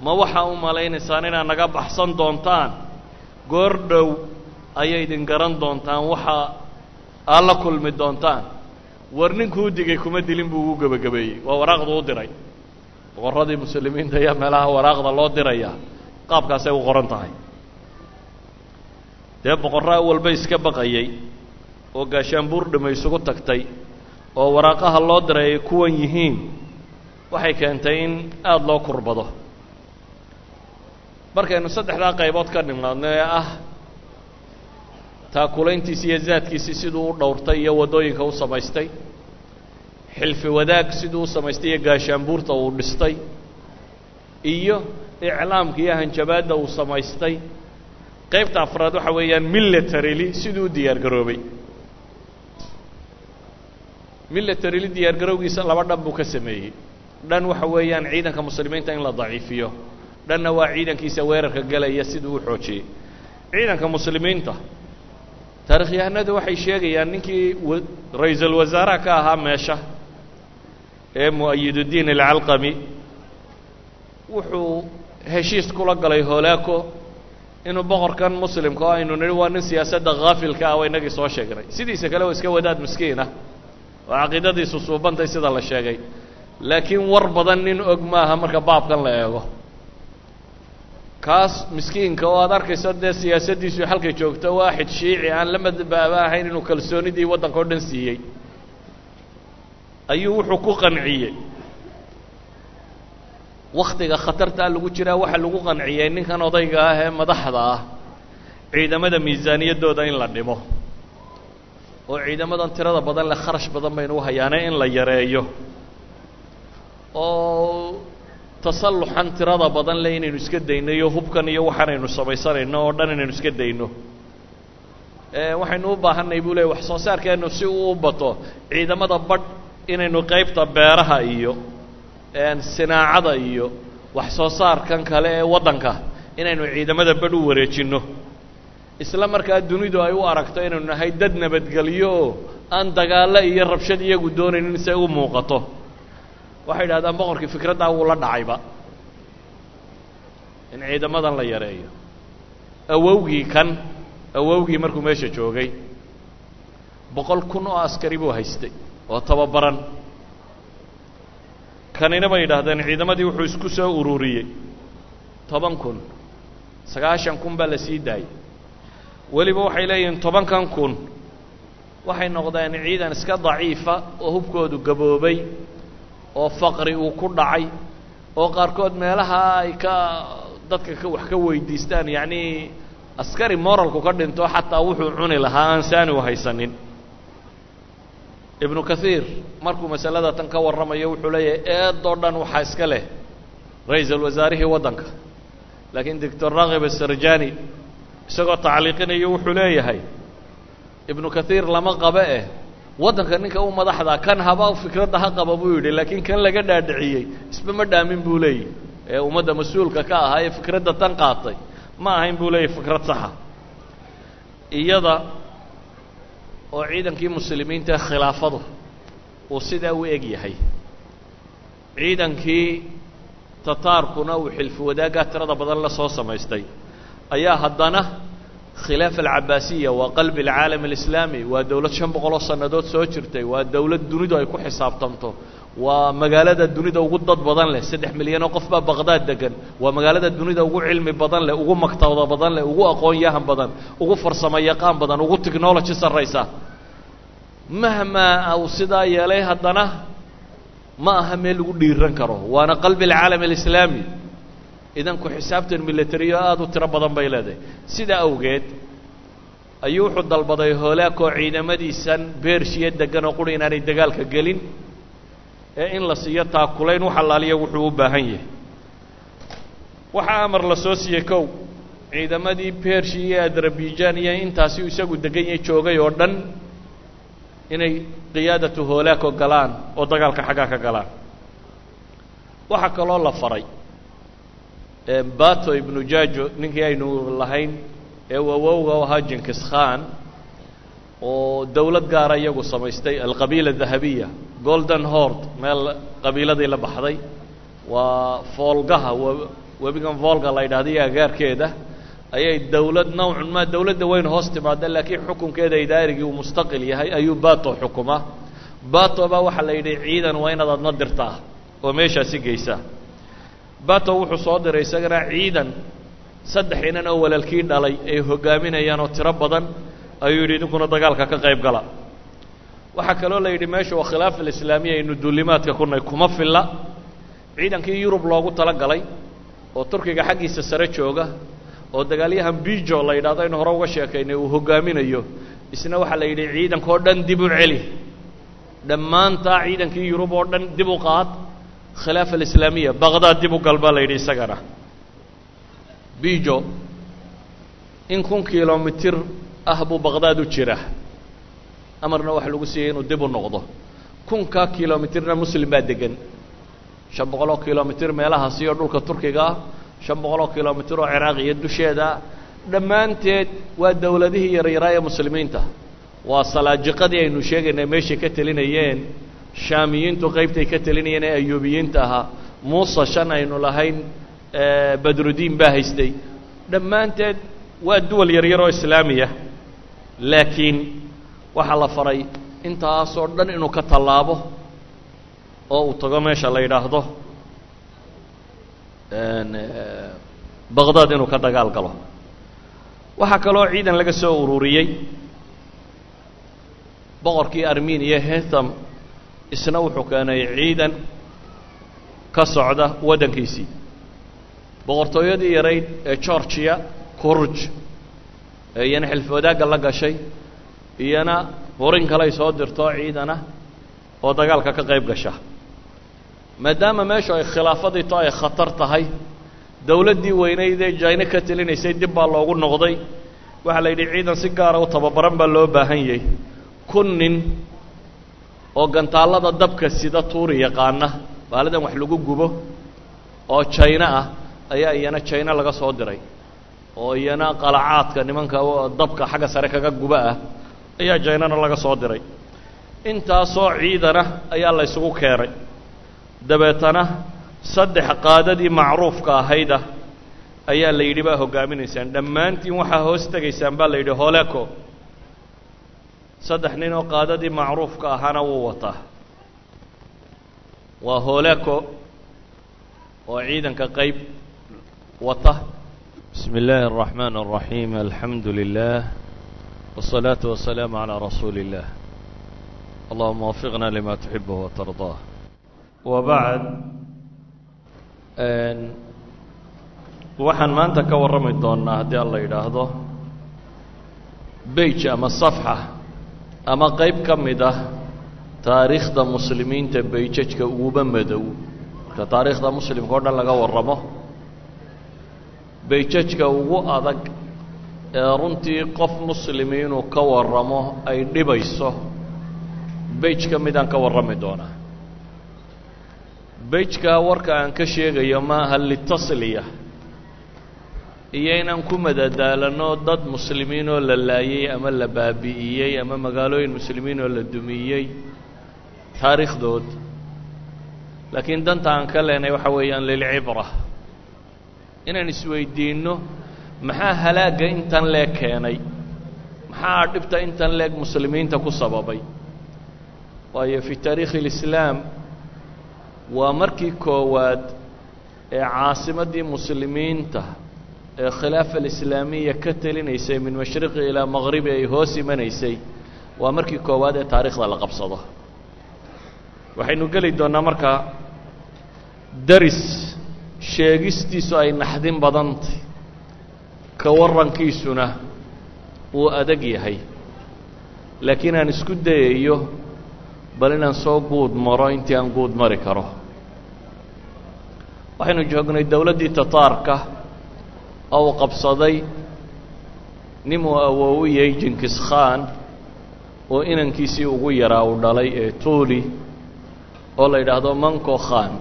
Ma waxaa u malaynaysaan inaad naga baxsan doontaan? Goor dhow ayay idin garan doontaan waxaa aad la kulmi doontaan. War ninkuu digay kuma dilin buu ugu gebagabeeyey waa waraaqdu u diray boqorradii muslimiinta ayaa meelaha waraaqda loo dirayaa qaabkaasay u qoran tahay. Dee boqorraa walba iska baqayay oo gaashaanbuur dhima isugu tagtay oo waraaqaha loo diray ay kuwan yihiin waxay keentay in aada loo kurbado. Markaynu saddexdaa qaybood ka nimaadno ee ah taakulayntiisi iyo zaadkiisii siduu u dhowrtay iyo waddooyinka u samaystay xilfi wadaag siduu u samaystay iyo gaashaanbuurta uu dhistay iyo iclaamka iyo hanjabaadda uu samaystay. Qaybta afraad waxa weeyaan militaryli siduu u diyaar garoobay laba dhan buu ka sameeyey. Dhan waxa weeyaan ciidanka muslimiinta in la daciifiyo. Dhanna waa ciidankiisa weerarka gelaya siduu u xoojiyey. Ciidanka muslimiinta taarikhyahanadu waxay sheegayaan ninkii ra'iisul wasaaraha ka ahaa meesha ee mu'ayiduddiin alcalqami wuxuu heshiis kula galay hoolaako inuu boqorkan muslimka oo aynu nidhi waa nin siyaasadda haafilka ah waa inagii soo sheegnay. Sidiisa kale waa iska wadaad miskiin ah oo caqiidadiisu suubantay sida la sheegay. Laakiin war badan nin og maaha marka baabkan la eego. Kaas miskiinka oo aad arkayso dee siyaasaddiisu halkay joogto waaxid shiici aan la madbaaba ahayn inuu kalsoonidii waddanka o dhan siiyey ayuu wuxuu ku qanciyey. Wakhtiga khatartaa lagu jiraa waxaa lagu qanciyey ninkan odayga ah ee madaxda ah. Ciidamada miisaaniyaddooda in la dhimo oo ciidamadan tirada badan leh kharash badan baynu u hayaane in la yareeyo. Oo tasalluxan tirada badan leh inaynu iska dayno iyo hubkan iyo waxaanaynu samaysanayno oo dhan inaynu iska dayno. Waxaynu u baahanay buu leey wax soo saarkeennu si uu u bato ciidamada badh inaynu qaybta beeraha iyo sinaacada iyo wax soo saarkan kale ee waddanka inaynu ciidamada badh u wareejinno. Isla markaa dunidu ay u aragto inaynu nahay dad nabadgelyo oo aan dagaallo iyo rabshad iyagu doonaynin say u muuqato. Waxay idhahdaan boqorkii fikraddaa wuu la dhacayba. In ciidamadan la yareeyo. Awowgii kan awowgii markuu meesha joogay boqol kun oo askari buu haystay oo tababaran. Kanina bay yidhaahdeen ciidamadii wuxuu isku soo ururiyey. Toban kun. Sagaashan kun baa la sii daayey. Weliba waxay leeyihiin tobankan kun. Waxay noqdeen ciidan iska daciifa oo hubkoodu gaboobay oo faqri uu ku dhacay oo qaarkood meelaha ay ka dadka ka wax ka weydiistaan yacnii askari moralku ka dhinto xataa wuxuu cuni lahaa aan saani u haysanin ibnu kathiir markuu masalada tan ka warramayo wuxuu leeyahay eedoo dhan waxaa iska leh ra'iisul wasaarihii waddanka. Laakiin doctor rakib asarjani isagoo tacliiqinayo wuxuu leeyahay ibnu kathiir lama qabo eh waddanka ninka u madaxda kan haba fikradda ha qaba buu yidhi. Laakiin kan laga dhaadhiciyey isba ma dhaamin buu leeyahy ee ummadda mas'uulka ka ahaa ee fikradda tan qaatay ma ahayn buu leeyahy fikrad saxa. Iyada oo ciidankii muslimiinta khilaafadu uu sidaa u eg yahay. Ciidankii tataarkuna uu xilfi wadaaggaa tirada badan la soo samaystay. Ayaa haddana khilaafa alcabaasiya waa qalbi alcaalam alislaami waa dowlad shan boqoloo sannadood soo jirtay waa dowlad dunidu ay ku xisaabtanto waa magaalada dunida ugu dad badan leh saddex milyanoo qof baa baqdaad degan waa magaalada dunida ugu cilmi badan leh ugu maktabada badan leh ugu aqoon yahan badan ugu farsamo yaqaan badan ugu technology sarraysa mahmaa uu sidaa yeelay haddana ma aha meel lagu dhiiran karo waana qalbi alcaalam alislaami idan ku xisaabtan milatariyo aada u tiro badan bay leedahay sidaa awgeed ayuu wuxuu dalbaday hoolaakoo ciidamadiisan beershiya degan oo quri inaanay dagaalka gelin ee in la siiyo taakulayn wax allaaliya wuxuu u baahan yahay waxaa amar la soo siiyey kow ciidamadii beershi iyo adrabijan iyo intaasi isagu degan yahay joogay oo dhan inay qiyaadatu hoolaako galaan oo dagaalka xaggaa ka galaan. Waxaa kaloo la faray bato ibnu jajo ninkii aynu lahayn ee awowga u ahaa jinkis khan oo dowlad gaara iyagu samaystay alqabiila dahabiya golden hord meel qabiiladii la baxday. Waa foolgaha webigan volga la yidhahda iyo agaarkeeda ayay dowlad nawcun maa dowladda weyn hoos timaada laakiin xukunkeeda idaarigii uu mustaqil yahay ayuu bato xukuma. Bato baa waxaa la yidhi ciidan waa inaad adna dirtaa oo meeshaasi geysaa bato wuxuu soo diray isagana ciidan saddex inan oo walaalkii dhalay ay hogaaminayaan oo tiro badan ayuu yidhi idinkuna dagaalka ka qayb gala. Waxaa kaloo la yidhi meesha waa khilaaf alislaamiya aynu duulimaadka kunay kuma filla. Ciidankii yurub loogu tala galay oo turkiga xaggiisa sare jooga oo dagaalyahan bijo la yidhahdo aynu hore uga sheekaynay uu hogaaminayo isna waxaa la yidhi ciidankao dhan dib u celi. Dhammaantaa ciidankii yurub oo dhan dib u qaad khilaafa alislaamiya baqdaad dib u gal baa la yidhi isagana. Bijo in kun kilomitir ah buu baqdaad u jira amarna waxa lagu siiyey inuu dib u noqdo. Kunka kilomitirna muslim baa degan shan boqoloo kilomitir meelahaasi oo dhulka turkiga ah shan boqoloo kilomitir oo ciraaq iyo dusheeda dhammaanteed waa dowladihii yaryaraa ee muslimiinta. Waa salaajiqadii aynu sheegaynay meeshay ka telinayeen shaamiyiintu qaybtay ka telinayeen ee ayuubiyiinta ahaa. Muuse shan aynu lahayn badrudiin baa haystay. Dhammaanteed waa duwal yaryar oo islaamiya. Laakiin waxaa la faray intaasoo dhan inuu ka tallaabo oo uu tago meesha la yidhaahdo baqdaad inuu ka dagaal galo. Waxaa kaloo ciidan laga soo ururiyey. Boqorkii armeniya hetham isna wuxuu keenay ciidan ka socda waddankiisii boqortooyadii yarayd ee georgiya kurj ee iyana xilfi wadaagga la gashay iyana hurin kaley soo dirto ciidana oo dagaalka ka qayb gasha maadaama meeshu ay khilaafadii to ay khatar tahay dowladdii weynayd ee jayne ka telinaysay dib baa loogu noqday. Waxaa la yidhi ciidan si gaara u tababaran baa loo baahan yahay. Kun nin oo gantaallada dabka sida tuuri yaqaana baalidan wax lagu gubo oo jayno ah ayaa iyana jayno laga soo diray. Oo iyana qalacaadka nimanka dabka xagga sare kaga guba ah ayaa jaynana laga soo diray. Intaasoo ciidana ayaa la ysugu keenay dabeetana saddex qaadadii macruufka ahayda ayaa la yidhi baa hoggaaminaysaan dhammaantiin waxaa hoos tegaysaan baa la yidhi holeco saddex nin oo qaadadii macruufka ahaana wuu wataa waa holeco oo ciidanka qayb wata bismi illaahi الraxmaan الraxiim alxamdu lilah wالsalaaةu wasalaamu calىa rasuuli اllah allahuma wafiqna lima tuxibه watardaa wabacd waxaan maanta ka warrami doonnaa haddii alla yidhaahdo beige ama safxa ama qayb ka mid ah taariikhda muslimiinta beijajka uguba madow marka taariikhda muslimka o dhan laga warramo beijajka ugu adag ee runtii qof muslimi inuu ka warramo ay dhibayso beij ka midaan ka warrami doonaa beijka warka aan ka sheegayo maaha litasliya. Iyo inaan ku madadaalano dad muslimiin oo la laayey ama la baabi'iyey ama magaalooyin muslimiin oo la dumiyey taariikhdood. Laakiin danta aan ka leenay waxa weeyaan lilcibra. Inaan isweydiinno maxaa halaagga intan leeg keenay? Maxaa dhibta intan leeg muslimiinta ku sababay? Waayo fi taariikhi اlislaam waa markii koowaad ee caasimaddii muslimiinta ee khilaafa alislaamiya ka telinaysay min mashriqi ilaa maqribi ay hoos imanaysay waa markii koowaad ee taariikhda la qabsado. Waxaynu geli doonnaa markaa daris sheegistiisu ay naxdin badantay ka warrankiisuna uu adag yahay. Laakiin aan isku dayayo bal inaan soo guud maro intii aan guud mari karo. Waxaynu joognay dowladdii tataarka oo uu qabsaday ninuu awoowiyey jinkis khan oo inankiisii ugu yaraa uu dhalay ee tuuli oo la yidhaahdo manko khan.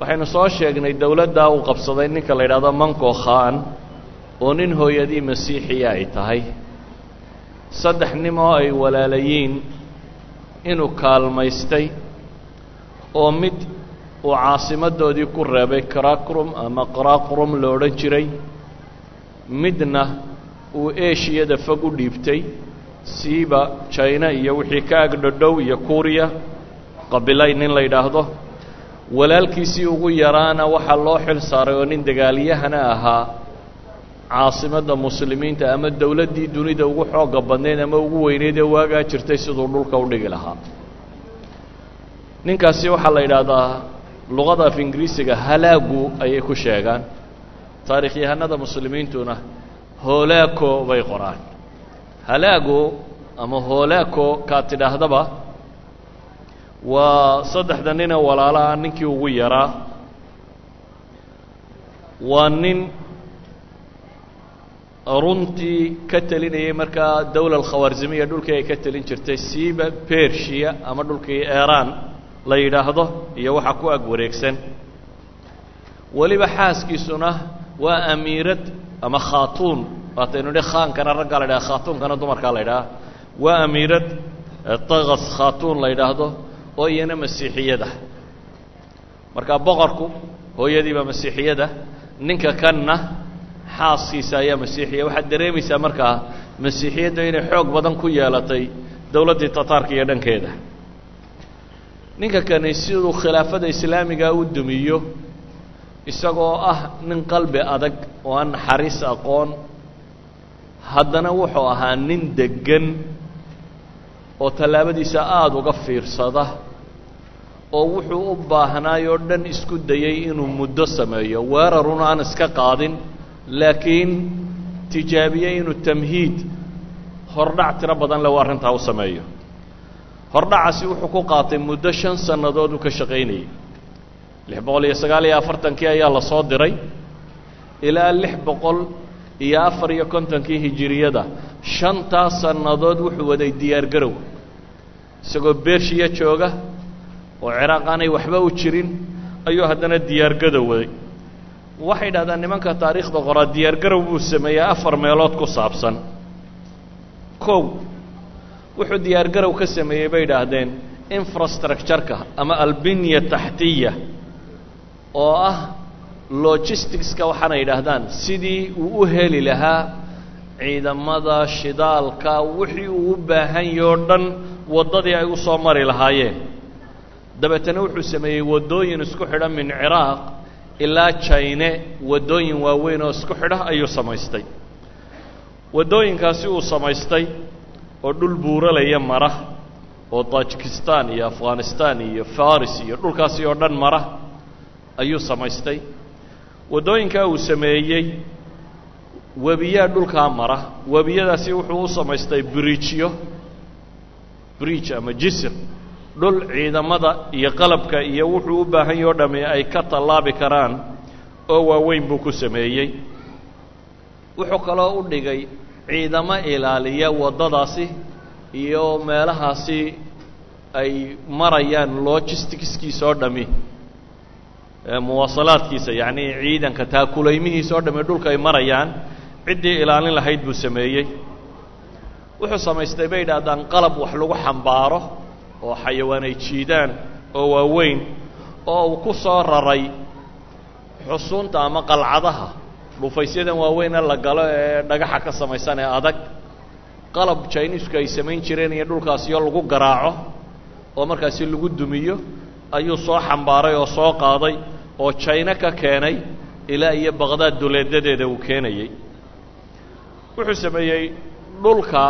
Waxaynu soo sheegnay dowladdaa uu qabsaday ninka la yidhaahdo manko khan oo nin hooyadii masiixiya ay tahay. Saddex nim oo ay walaalayiin inuu kaalmaystay oo mid uu caasimadoodii ku reebay karakrum ama qaraqrum lo odhan jiray midna uu eshiyada fog u dhiibtay siiba jina iyo wixii ka agdhodhow iyo kuuriya qabilay nin la yidhaahdo. Walaalkiisii ugu yaraana waxaa loo xil saaray oo nin dagaalyahana ahaa caasimadda muslimiinta ama dowladdii dunida ugu xoogga badnayd ama ugu weyneyd ee waagaa jirtay siduu dhulka u dhigi lahaa. Ninkaasi waxaa la yidhaahdaa luqada af ingiriisiga halaagu ayay ku sheegaan. Taarikhyahanada muslimiintuna hoolaako bay qoraan. Halaagu ama hoolaako kaad tidhaahdaba waa saddexda ninee walaalaha ninkii ugu yaraa. Waa nin runtii ka telinayay markaa dowla alkhawaarzimiya dhulkii ay ka telin jirtay siiba bershiya ama dhulkii eraan la yidhaahdo iyo waxa ku ag wareegsan. Weliba xaaskiisuna waa amiirad ama khaatuun. Waataynu idhi khaankana raggaa la ydhaha khaatuunkana dumarkaa la ydhaha waa amiirad takas khaatuun la yidhaahdo oo iyana masiixiyada. Marka boqorku hooyadiiba masiixiyada ninka kanna xaaskiisa ayaa masiixiya. Waxaad dareemaysaa markaa masiixiyadda inay xoog badan ku yeelatay dowladdii tataarka iyo dhankeeda. Ninka kani siduu khilaafada islaamiga u dumiyo isagoo ah nin qalbi adag oo aan naxariis aqoon haddana wuxuu ahaa nin deggan oo tallaabadiisa aada uga fiirsada oo wuxuu u baahnaay oo dhan isku dayey inuu muddo sameeyo. Weerarun aan iska qaadin laakiin tijaabiyey inuu tamhiid hordhac tiro badan le u arrintaa u sameeyo. Hordhacaasi wuxuu ku qaatay muddo shan sannadood uu ka shaqaynayey lix boqol iyo sagaal iyo afartankii ayaa la soo diray. Ilaa lix boqol iyo afar iyo kontonkii hijiriyada shantaas sannadood wuxuu waday diyaargarow isagoo bershiya jooga oo ciraaq aanay waxba u jirin ayuu haddana diyaargadow waday waxay dhahdaan nimanka taariikhda qoraa diyaargarow buu sameeyey afar meelood ku saabsan. Kow wuxuu diyaargarow ka sameeyey bay idhaahdeen infrastructureka ama albinya taxtiya oo ah logisticska waxaana yidhaahdaan sidii uu u heli lahaa ciidamada shidaalka wixii uu u baahan yahe o dhan waddadii ay u soo mari lahaayeen. Dabeetana wuxuu sameeyey waddooyin isku xidha min ciraaq ilaa jine waddooyin waaweyn oo isku xidha ayuu samaystay. Waddooyinkaasi uu samaystay oo dhul buuralaya mara oo tajikistan iyo afghanistan iyo faris iyo dhulkaasi oo dhan mara ayuu samaystay. Waddooyinkaa uu sameeyey webiyaa dhulkaa mara. Webiyadaasi wuxuu u samaystay bridjyo bridge ama jisr dhul ciidamada iyo qalabka iyo wuxuu u baahan yaho dhami ay ka tallaabi karaan oo waaweyn buu ku sameeyey. Wuxuu kaloo u dhigay ciidamo ilaaliya waddadaasi iyo meelahaasi ay marayaan logisticskiisa oo dhami muwaasalaadkiisa yacni ciidanka taakulaymihiisa oo dhami dhulka ay marayaan ciddii ilaalin lahayd buu sameeyey. Wuxuu samaystay bay idhaahdaan qalab wax lagu xambaaro oo xayawaan ay jiidaan oo waaweyn oo uu ku soo raray xusuunta ama qalcadaha. Dhufaysyadan waaweyne la galo ee dhagaxa ka samaysan ee adag. Qalab jiniisku ay samayn jireen iyo dhulkaasiyo lagu garaaco oo markaasi lagu dumiyo ayuu soo xambaaray oo soo qaaday oo jayno ka keenay ilaa iyo baqdaad duleedadeeda uu keenayey wuxuu sameeyey dhulka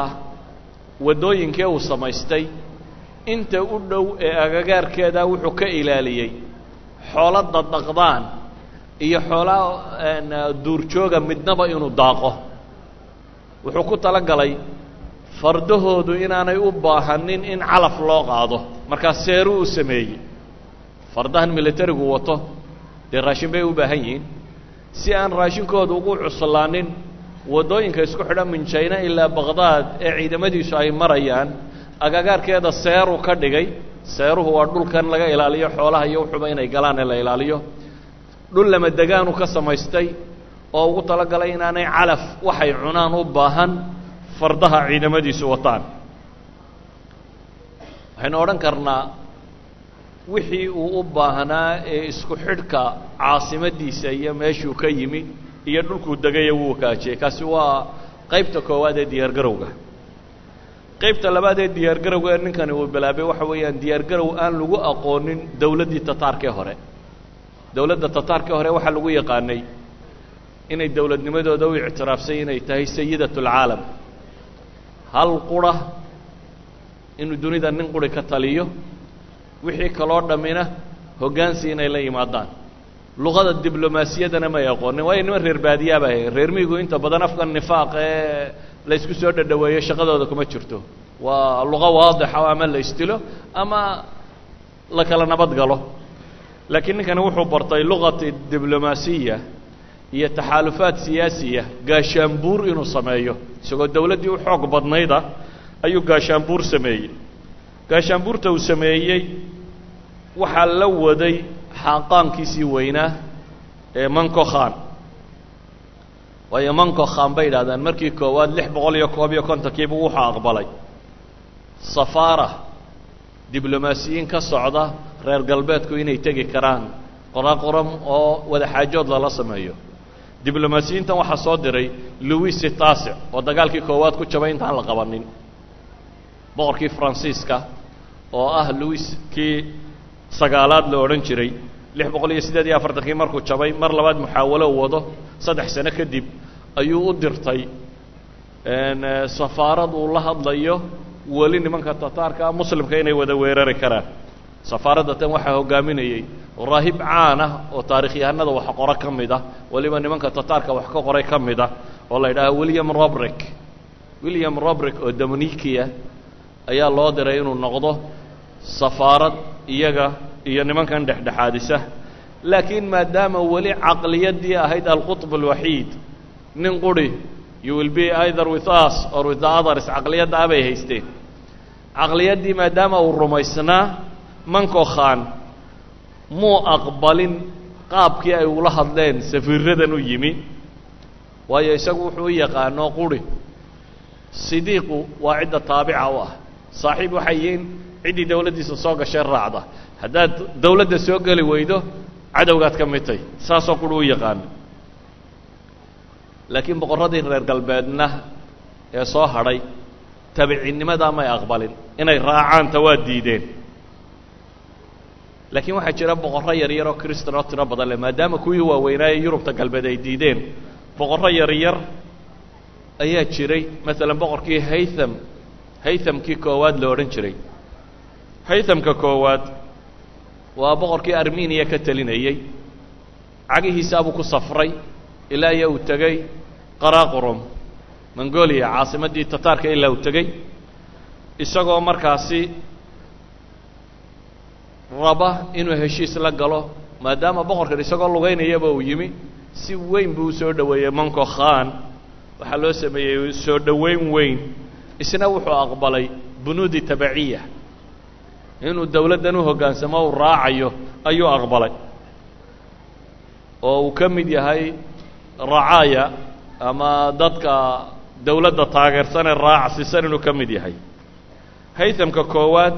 waddooyinkee uu samaystay inta u dhow ee agagaarkeeda wuxuu ka ilaaliyey xoolo daddaqdaan iyo xoolaa duurjooga midnaba inuu daaqo. Wuxuu ku tala galay fardahoodu inaanay u baahanin in calaf loo qaado. Markaa seeruu u sameeyey. Fardahan militarigu wato dee raashin bay u baahan yihiin. Si aan raashinkooda ugu cuslaanin waddooyinka isku xidha min jayna ilaa baqdaad ee ciidamadiisu ay marayaan agagaarkeeda seeruu ka dhigay. Seeruhu waa dhulkan laga ilaaliyo xoolaha iyo wuxuuba inay galaan ee la ilaaliyo. Dhul lama degaanu ka samaystay oo ugu talagalay inaanay calaf waxay cunaan u baahan fardaha ciidamadiisu wataan. Waxaynu odhan karnaa wixii uu u baahnaa ee isku xidhka caasimadiisa iyo meeshuu ka yimi iyo dhulkuu degaya wuu kaajiyey kaasi waa qaybta koowaad ee diyaargarowga qaybta labaad ee diyaargarowga ee ninkani uu bilaabay waxa weeyaan diyaargarow aan lagu aqoonin dowladdii tataarkee hore. Dowladda tataarkii hore waxaa lagu yaqaanay inay dowladnimadooda u ictiraafsay inay tahay sayidat اlcaalam hal qura inuu dunida nin quri ka taliyo wixii kaloo dhammina hoggaansi inay la yimaadaan. Luqada diblomaasiyadana may aqoonin waayo niman reer baadiyaa baa ahayn reer miyigu inta badan afkan nifaaq ee laysku soo dhadhaweeyo shaqadooda kuma jirto. Waa luqo waadixa ama la isdilo ama la kala nabad galo. Laakiin ninkani wuxuu bartay luqati diblomaasiya iyo taxaalufaad siyaasiya gaashaanbuur inuu sameeyo. Isagoo dowladdii u xoog badnayda ayuu gaashaanbuur sameeyey. Gaashaanbuurta uu sameeyey waxaa la waday xaaqaankiisii weynaa ee manco khan waayo manco khan bay yidhahdaan markii koowaad lix boqol iyo koob iyo kontonkiibu wuxuu aqbalay. Safaara diblomaasiyiin ka socda reer galbeedku inay tegi karaan qoraqoram oo wadaxaajood lala sameeyo. Diblomaasiyiintan waxaa soo diray louis taasic oo dagaalkii koowaad ku jabay intaan la qabanin. Boqorkii faransiiska oo ah louis kii sagaalaad la odhan jiray lix boqol iyo siddeed iyo afartankii markuu jabay mar labaad muxaawalo wado saddex sano kadib ayuu u dirtay. Safaarad uu la hadlayo weli nimanka tataarka muslimka inay wada weerari karaan. Safaaradda tan waxaa hogaaminayey raahib caan ah oo taarikhyahanada wax qoro ka mid ah weliba nimanka tataarka wax ka qoray ka mid ah oo la yidhaaha william robrick. William robrick oo dominikia ayaa loo diray inuu noqdo safaarad iyaga iyo nimankan dhexdhexaadisa. Laakiin maadaama weli caqliyaddii ahayd alqutb alwaxiid nin quri you will be either with us or with the others caqliyadda ah bay haysteen. Caqliyaddii maadaama uu rumaysnaa manko khan muu aqbalin qaabkii ay ula hadleen safiiradan u yimi. Waayo isagu wuxuu u yaqaano quri. Sidiiqu waa cidda taabica u ah. Saaxiib waxay yihiin ciddii dawladdiisa soo gashee raacda haddaad dawladda soo geli weydo cadowgaad ka mid tay saasoo quri u yaqaano laakiin boqorradii reer galbeedna ee soo hadhay tabiciinnimadaa may aqbalin. Inay raacaanta waa diideen. Laakiin waxaa jira boqorro yaryar oo kristan oo tiro badan leh maadaama kuwii waaweynaaye yurubta galbeed ay diideen. Boqorro yaryar ayaa jiray. Maalan boqorkii haytham haythamkii koowaad la odhan jiray. Haythamka koowaad waa boqorkii armeniya ka telinayey cagihiisaabuu ku safray ilaa iyo uu tegey qaraqrum mongolia caasimaddii tataarka ilaa uu tegey isagoo markaasi raba inuu heshiis la galo maadaama boqorkan isagoo lugaynayaba uu yimi si weyn buu u soo dhoweeyey manko khan. Waxaa loo sameeyey soo dhoweyn weyn. Isna wuxuu aqbalay bunuudi tabaciya inuu dawladdan u hoggaansamo uu raacayo ayuu aqbalay. Oo uu ka mid yahay racaaya ama dadka dawladda taageersanee raacsisan inuu ka mid yahay. Haythamka koowaad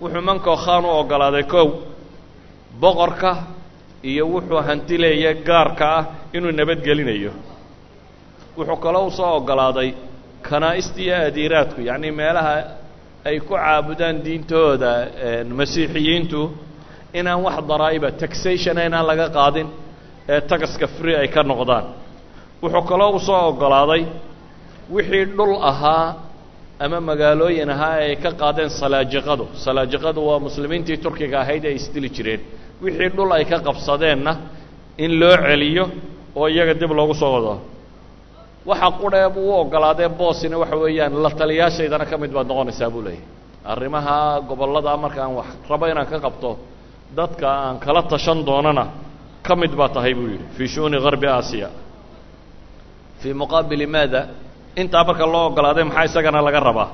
wuxuu manko khan u oggolaaday kow boqorka iyo wuxuu hantileeya gaarka ah inuu nabadgelinayo wuxuu kaloo u soo oggolaaday kanaa'ista iyo adiiraadku yacnii meelaha ay ku caabudaan diintooda masiixiyiintu inaan wax daraa'iba taxation inaan laga qaadin ee tagaska free ay ka noqdaan. Wuxuu kaloo u soo oggolaaday wixii dhul ahaa ama magaalooyin ahaa ay ka qaadeen salaajiqadu salaajiqadu waa muslimiintii turkiga ahayd ay isdili jireen. Wixii dhul ay ka qabsadeenna in loo celiyo oo iyaga dib loogu soo wado waxa quree buu u oggolaadee boosina waxa weeyaan la taliyaashaydana ka mid baad noqonaysaa buu leeyahy arrimaha gobollada markaan wax rabo inaan ka qabto dadka aan kala tashan doonana ka mid baa tahay buu yidhi fii shu'uni garbi aasiya. Fii muqaabili maada intaa marka loo oggolaaday maxaa isagana laga rabaa?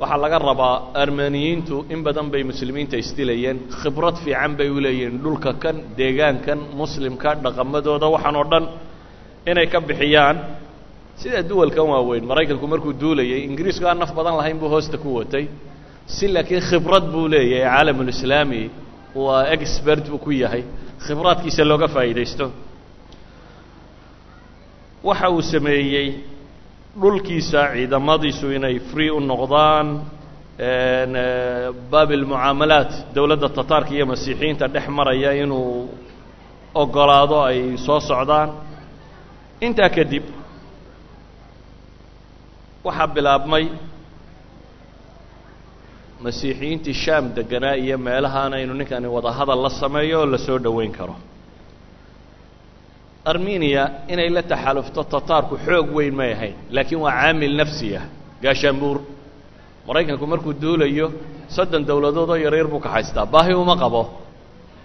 Waxaa laga rabaa armeniyiintu in badan bay muslimiinta isdilayeen khibrad fiican bay u leeyihiin dhulka kan deegaankan muslimka dhaqamadooda waxaan oo dhan inay ka bixiyaan. Sida duwalkan waaweyn maraykanku markuu duulayay ingiriisku aan naf badan lahayn buu hoosta ku watay. Si laakiin khibrad buu leeyahay caalamulislaami waa expert buu ku yahay khibraadkiisa looga faa'iidaysto. Waxa uu sameeyey dhulkiisa ciidamadiisu inay free u noqdaan baabilmucaamalaat dowladda tataarka iyo masiixiyiinta dhex maraya inuu oggolaado ay soo socdaan intaa kadib waxaa bilaabmay masiixiyiintii shaam deganaa iyo meelahaana inuu ninkani wada hadal la sameeyo oo la soo dhoweyn karo. Armeniya inay la taxalufto tataarku xoog weyn may ahayn laakiin waa caamil nafsiya gaashaanbuur maraykanku markuu duulayo soddon dowladood oo yaryar buu ka haystaa baahi uma qabo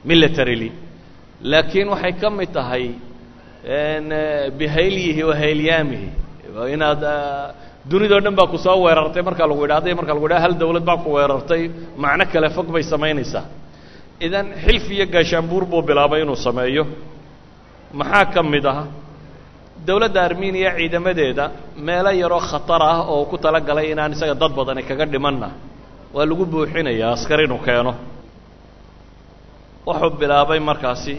militarily. Laakiin waxay ka mid tahay bihayliyihi wa haylyaamihi. Inaad dunidao dhan baa ku soo weerartay marka lagu yidhahda marka lagu yidhaha hal dawlad baa ku weerartay. Macno kale fog bay samaynaysaa. Idan xilf iyo gaashaanbuur buu bilaabay inuu sameeyo. Maxaa ka mid ah? Dowladda armeniya ciidamadeeda meelo yaroo khatar ah oo ku tala galay inaan isaga dad badani kaga dhimanna. Waa lagu buuxinayaa askar inuu keeno. Wuxuu bilaabay markaasi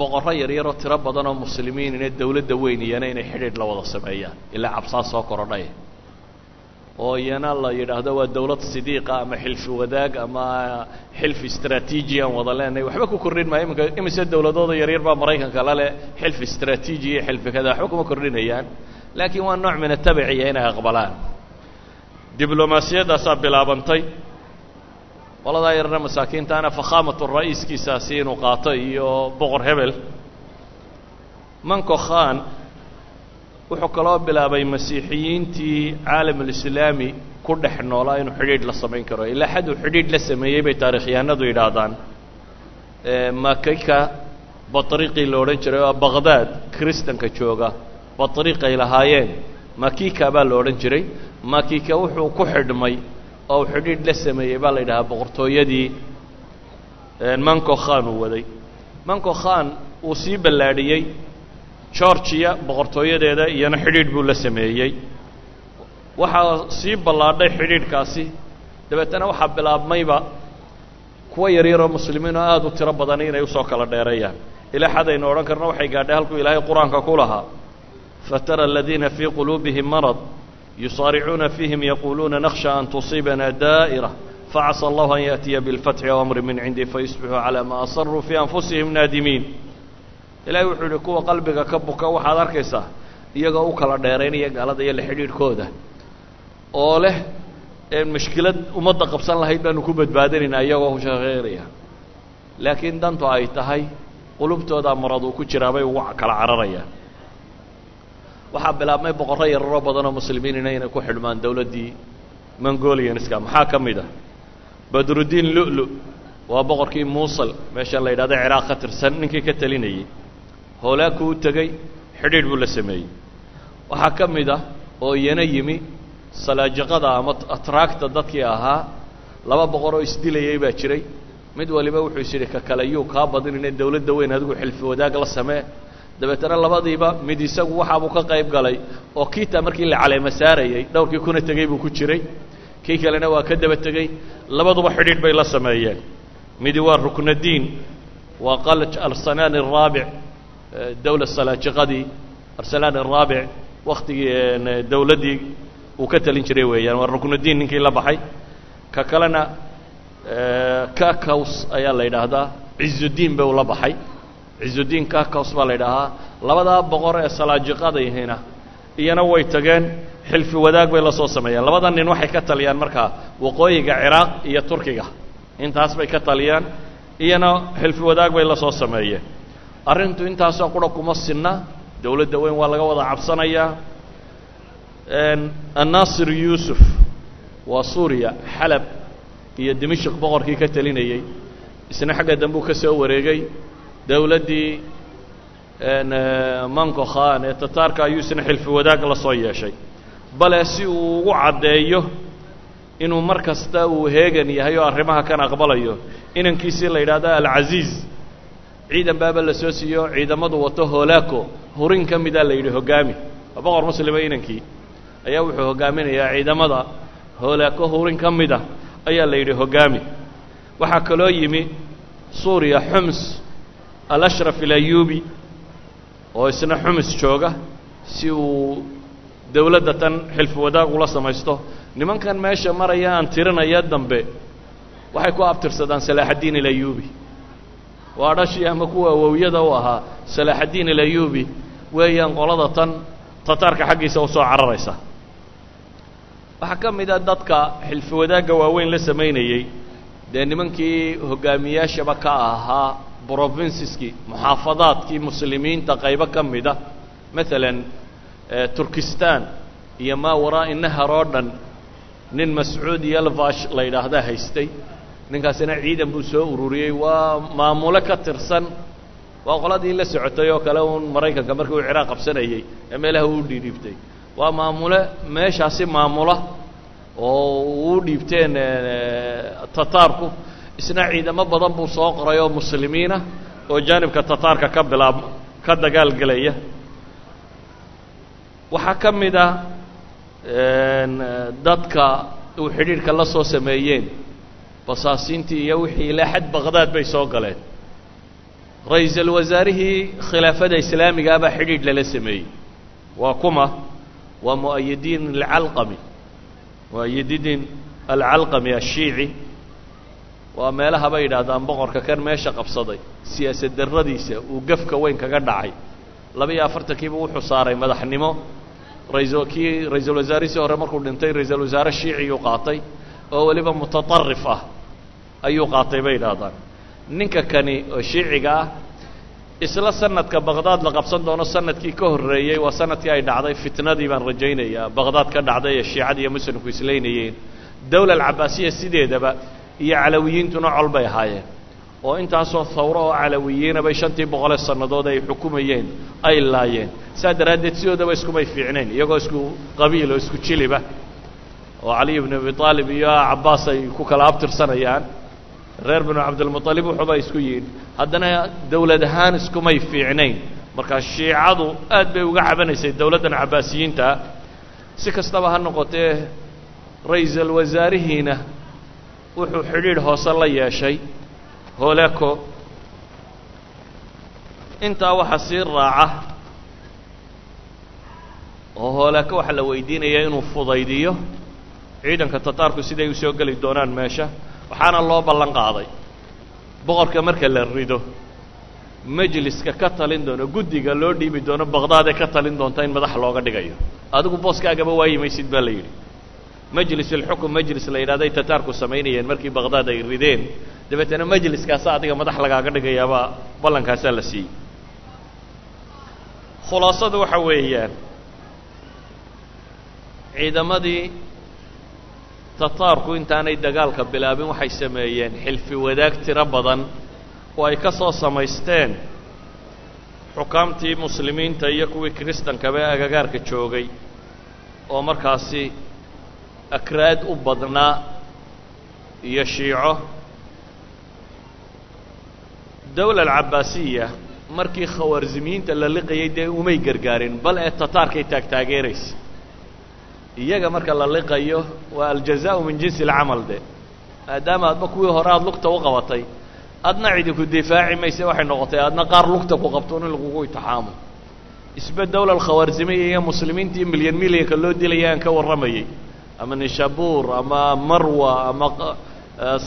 boqorro yaryaroo tiro badan oo muslimiinina dawladda weyn iyana inay xidhiidh la wada sameeyaan ilaa cabsaa soo korodhay. Oo iyana la yidhaahdo waa dawlad sidiiqa ama xilfi wadaag ama xilfi istraatiiji aan wada leenahay waxba ku kordhin maayo iminka imise dawladooda yaryar baa maraykanka lale xilfi istraatiiji iyo xilfi kada waxba kuma kordhinayaan. Laakiin waa nooc min atabiciya inay aqbalaan. Diblomaasiyaddaasaa bilaabantay qoladaa yarna masaakiintaana fakhaamatu ra'iiskiisaasi inuu qaato iyo boqor hebel. Manco khan wuxuu kaloo bilaabay masiixiyiintii caalamulislaami ku dhex noolaa inuu xidhiidh la samayn karo. Ilaa xad uu xidhiidh la sameeyey bay taarikhyahanadu yidhaahdaan. Makika batriiqii la odhan jiray oo baqdaad kristanka jooga. Batriiqay lahaayeen. Makika baa la odhan jiray. Makika wuxuu ku xidhmay oo uu xidhiidh la sameeyey baa la yidhahaa boqortooyadii. Manco khan uu waday. Manco khan uu sii ballaadhiyey georgiya boqortooyadeeda iyana xidhiidh buu la sameeyey. Waxaa sii ballaadhay xidhiidhkaasi. Dabeetana waxaa bilaabmayba kuwa yaryaroo muslimiin oo aada u tiro badani inay u soo kala dheereeyaan. Ilaa xadaynu odhan karno waxay gaadhay halkuu ilaahay qur'aanka ku lahaa. Fatara aladiina fii quluubihim marad yusaaricuuna fiihim yaquuluuna nakhsha an tusiibana daa'ira facasa allahu an yaأtiya biاlfatxi aw amri min cindi fayusbixuu calaa maa asaruu fii anfusihim naadimiin ilaahay wuxuu yihi kuwa qalbiga ka buka waxaad arkaysaa iyagoo u kala dheeraynaya gaalada iyo la xidhiidhkooda oo leh mushkilad ummadda qabsan lahayd baanu ku badbaadinaynaa iyagoo shaqeynaya laakiin dantu ay tahay qulubtoodaa marad uu ku jiraa bay ugu kala cararayaan waxaa bilaabmay boqorro yararoo badanoo muslimiinina inay ku xidhmaan dowladdii mongolianska maxaa ka mid ah? Badruddiin lu'lu waa boqorkii muusal meesha la yidhahdo ciraaq ka tirsan ninkii ka telinayey hoolaaku u tegey xidhiidh buu la sameeyey. Waxaa ka mid ah oo iyana yimi salaajiqada ama atraagta dadkii ahaa laba boqor oo isdilayay baa jiray. Mid waliba wuxuu is yidhi ka kale yuu kaa badinine dowladda weyn adigu xilfi wadaag la samee dabeetana labadiiba mid isagu waxaabuu ka qayb galay oo kiitaa markii la caleema saarayey dhowrkii kuna tegey buu ku jiray. Kii kalena waa ka daba tegey labaduba xidhiidh bay la sameeyeen. Midi waa ruknadiin waa qalj arsalaan araabic dowla salaajiqadii arsalaan araabic waktigii dowladdii uu ka talin jiray weeyaan. Waa ruknadiin ninkii la baxay. Ka kalena kakaws ayaa la yidhaahdaa. Cizudiin bay ula baxay cizudiin kakaws baa la yidhaahaa labadaa boqor ee salaajiqadayhina iyana way tageen xilfi wadaag bay la soo sameeyeen. Labada nin waxay ka taliyaan markaa waqooyiga ciraaq iyo turkiga. Intaas bay ka taliyaan iyana xilfi wadaag bay la soo sameeyeen. Arrintu intaasoo qura kuma sinna dowladda weyn waa laga wada cabsanayaa annaasir yuusuf waa suuriya xalab iyo dimashik boqorkii ka telinayey isna xagga dambuu ka soo wareegay dowladdii manco khan ee tataarka ayuu isna xilfi wadaag la soo yeeshay. Bale si uu ugu caddeeyo inuu mar kasta uu heegan yahay oo arrimaha kan aqbalayo inankiisii la yidhaahdo alcaziiz ciidan baaba la soo siiyo ciidamadu wato hoolaako hurin ka mida la yidhi hoggaami waa boqor muslima inankii. Ayaa wuxuu hoggaaminayaa ciidamada hoolaako hurin ka mida. Ayaa la yidhi hoggaami waxaa kaloo yimi suuriya xums alashraf ilayubi oo isna xumus jooga si uu dowladda tan xilfi wadaag ula samaysto. Nimankan meesha maraya aan tirinaya dambe waxay ku abtirsadaan salaaxaddiin ilayubi waa dhashii ama kuwa awowyada u ahaa salaaxaddiin ilayubi weeyaan qolada tan tataarka xaggiisa u soo cararaysa. Waxaa ka mid a dadka xilfi wadaagga waaweyn la samaynayey dee nimankii hogaamiyaashaba ka ahaa brovinsiskii muxaafadaadkii muslimiinta qaybo ka mida maalan turkistan iyo maa waraa'i nahar oo dhan nin mascuud yalvash la yidhaahdaa haystay. Ninkaasina ciidan buu soo ururiyey waa maamulo ka tirsan. Waa qoladii la socotay oo kale uun maraykanka markii uu ciraaq qabsanayey ee meelaha uu dhiidhiibtay waa maamule meeshaasi maamula oo uu dhiibteen tataarku isna ciidamo badan buu soo qoray oo muslimiina oo jaanibka tataarka ka bilaab ka dagaalgelaya waxaa ka mid ah dadka uu xidhiidhka la soo sameeyeen. Basaasiintii iyo wixii ilaa xad baqdaad bay soo galeen. Ra'iisul wasaarihii khilaafada islaamigaa baa xidhiidh lala sameeyey. Waa kuma waa mu'ayidiin alcalqami mu'ayidiin alcalqami ashiici waa meelaha bay yidhaahdaan boqorka kan meesha qabsaday. Siyaasad darradiisa uu gafka weyn kaga dhacay. Laba-iyo afartankiiba wuxuu saaray madaxnimo. Raisal kii ra'iisul wasaarihiisii hore markuu dhintay ra'iisul wasaare shiiciyuu qaatay. Oo weliba mutaطarif ah ayuu qaatay bay idhaahdaan ninka kani oo shiiciga ah isla sanadka baqdaad la qabsan doono sannadkii ka horreeyey waa sannadkii ay dhacday fitnadii baan rajaynayaa. Baqdaad ka dhacday ee shiicada iyo muslimku islaynayeen. Dawla alcabaasiya sideedaba iyo calawiyiintuna col bay ahaayeen. Oo intaasoo hawro oo calawiyiina bay shantii boqolee sannadood ay xukumayeen ay laayeen. Saa daraaddeed sidoodaba iskumay fiicnayn iyagoo isku qabiil oo isku jiliba. Oo caliy bnu abi aalib iyo cabaas ay ku kala abtirsanayaan. Reer binu cabdilmualib wuxuuba isku yihiin haddana dawlad ahaan iskumay fiicnayn markaa shiicadu aad bay uga cabanaysay dawladdan cabaasiyiinta si kastaba ha noqotee ra'iisal wasaarihiina wuxuu xidhiidh hoose la yeeshay holeco intaa waxaa sii raaca oo holeco waxaa la weydiinayaa inuu fudaydiyo ciidanka tataarku siday u soo geli doonaan meesha waxaana loo ballan qaaday. Boqorka marka la rido majliska ka talin doono guddiga loo dhiibi doono baqdaad ee ka talin doonta in madax looga dhigayo. Adigu booskaagaba waayimaysid baa la yidhi majlis alxukm majlis la yidhahday tataarku samaynayeen markii baqdaad ay rideen. Dabeetana majliskaasa adiga madax lagaaga dhigayaabaa ballankaasaa la siiyey. Khulaasadu waxa weeyaan ciidamadii tataarku intaanay dagaalka bilaabin waxay sameeyeen xilfi wadaag tiro badan oo ay ka soo samaysteen. Xukaamtii muslimiinta iyo kuwii kiristankaba ee agagaarka joogay oo markaasi akraad u badnaa iyo shiico dawla alcabaasiya markii khawaarzimiyiinta la liqayay dee umay gargaarin bal ee tataarkay taagtaageeraysa iyaga marka la liqayo waa aljazaau min jinsi alcamal de maadaama adba kuwii hore aada lugta u qabatay adna cidinku difaaci mayse waxay noqotay adna qaar lugta ku qabtoon in lagugu itixaamo isbe dawla alkhawaarzimiya iyo muslimiintii milyan milyanka loo dilaya aan ka warramayay ama nishabuur ama marwa ama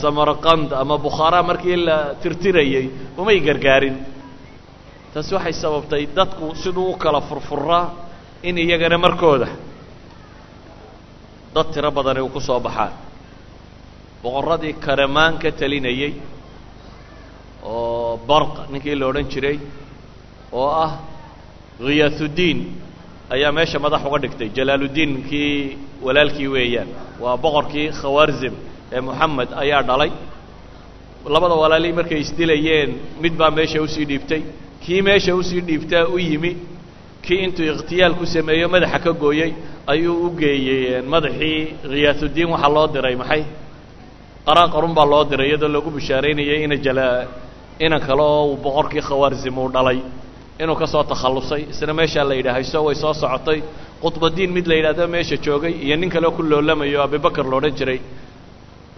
samarqand ama bukhaara markii la tirtirayey umay gargaarin. Taasi waxay sababtay dadku siduu u kala furfuraa in iyagana markooda dad tiro badani u ku soo baxaan. Boqorradii karamaan ka talinayey oo barq ninkii la odhan jiray oo ah khiyaatuddiin ayaa meesha madax uga dhigtay. Jalaaluddiin kii walaalkii weeyaan. Waa boqorkii khawaarzim ee moxamed ayaa dhalay. Labada walaalii markay isdilayeen mid baa meesha u sii dhiibtay. Kii meesha u sii dhiibtaa u yimi. Kii intuu ikhtiyaal ku sameeyo madaxa ka gooyey ayuu u geeyey madaxii khiyaatuddiin waxaa loo diray maxay? Qaraaqarun baa loo diray iyadoo lagu bishaaraynayay ina jala inan kale oo boqorkii khawaarzim uu dhalay inuu ka soo takhallusay isna meeshaa la yidhaah way soo socotay. Qudbadiin mid la yidhahdo meesha joogay iyo nin kaleo ku loolamayo abibakar la odhan jiray.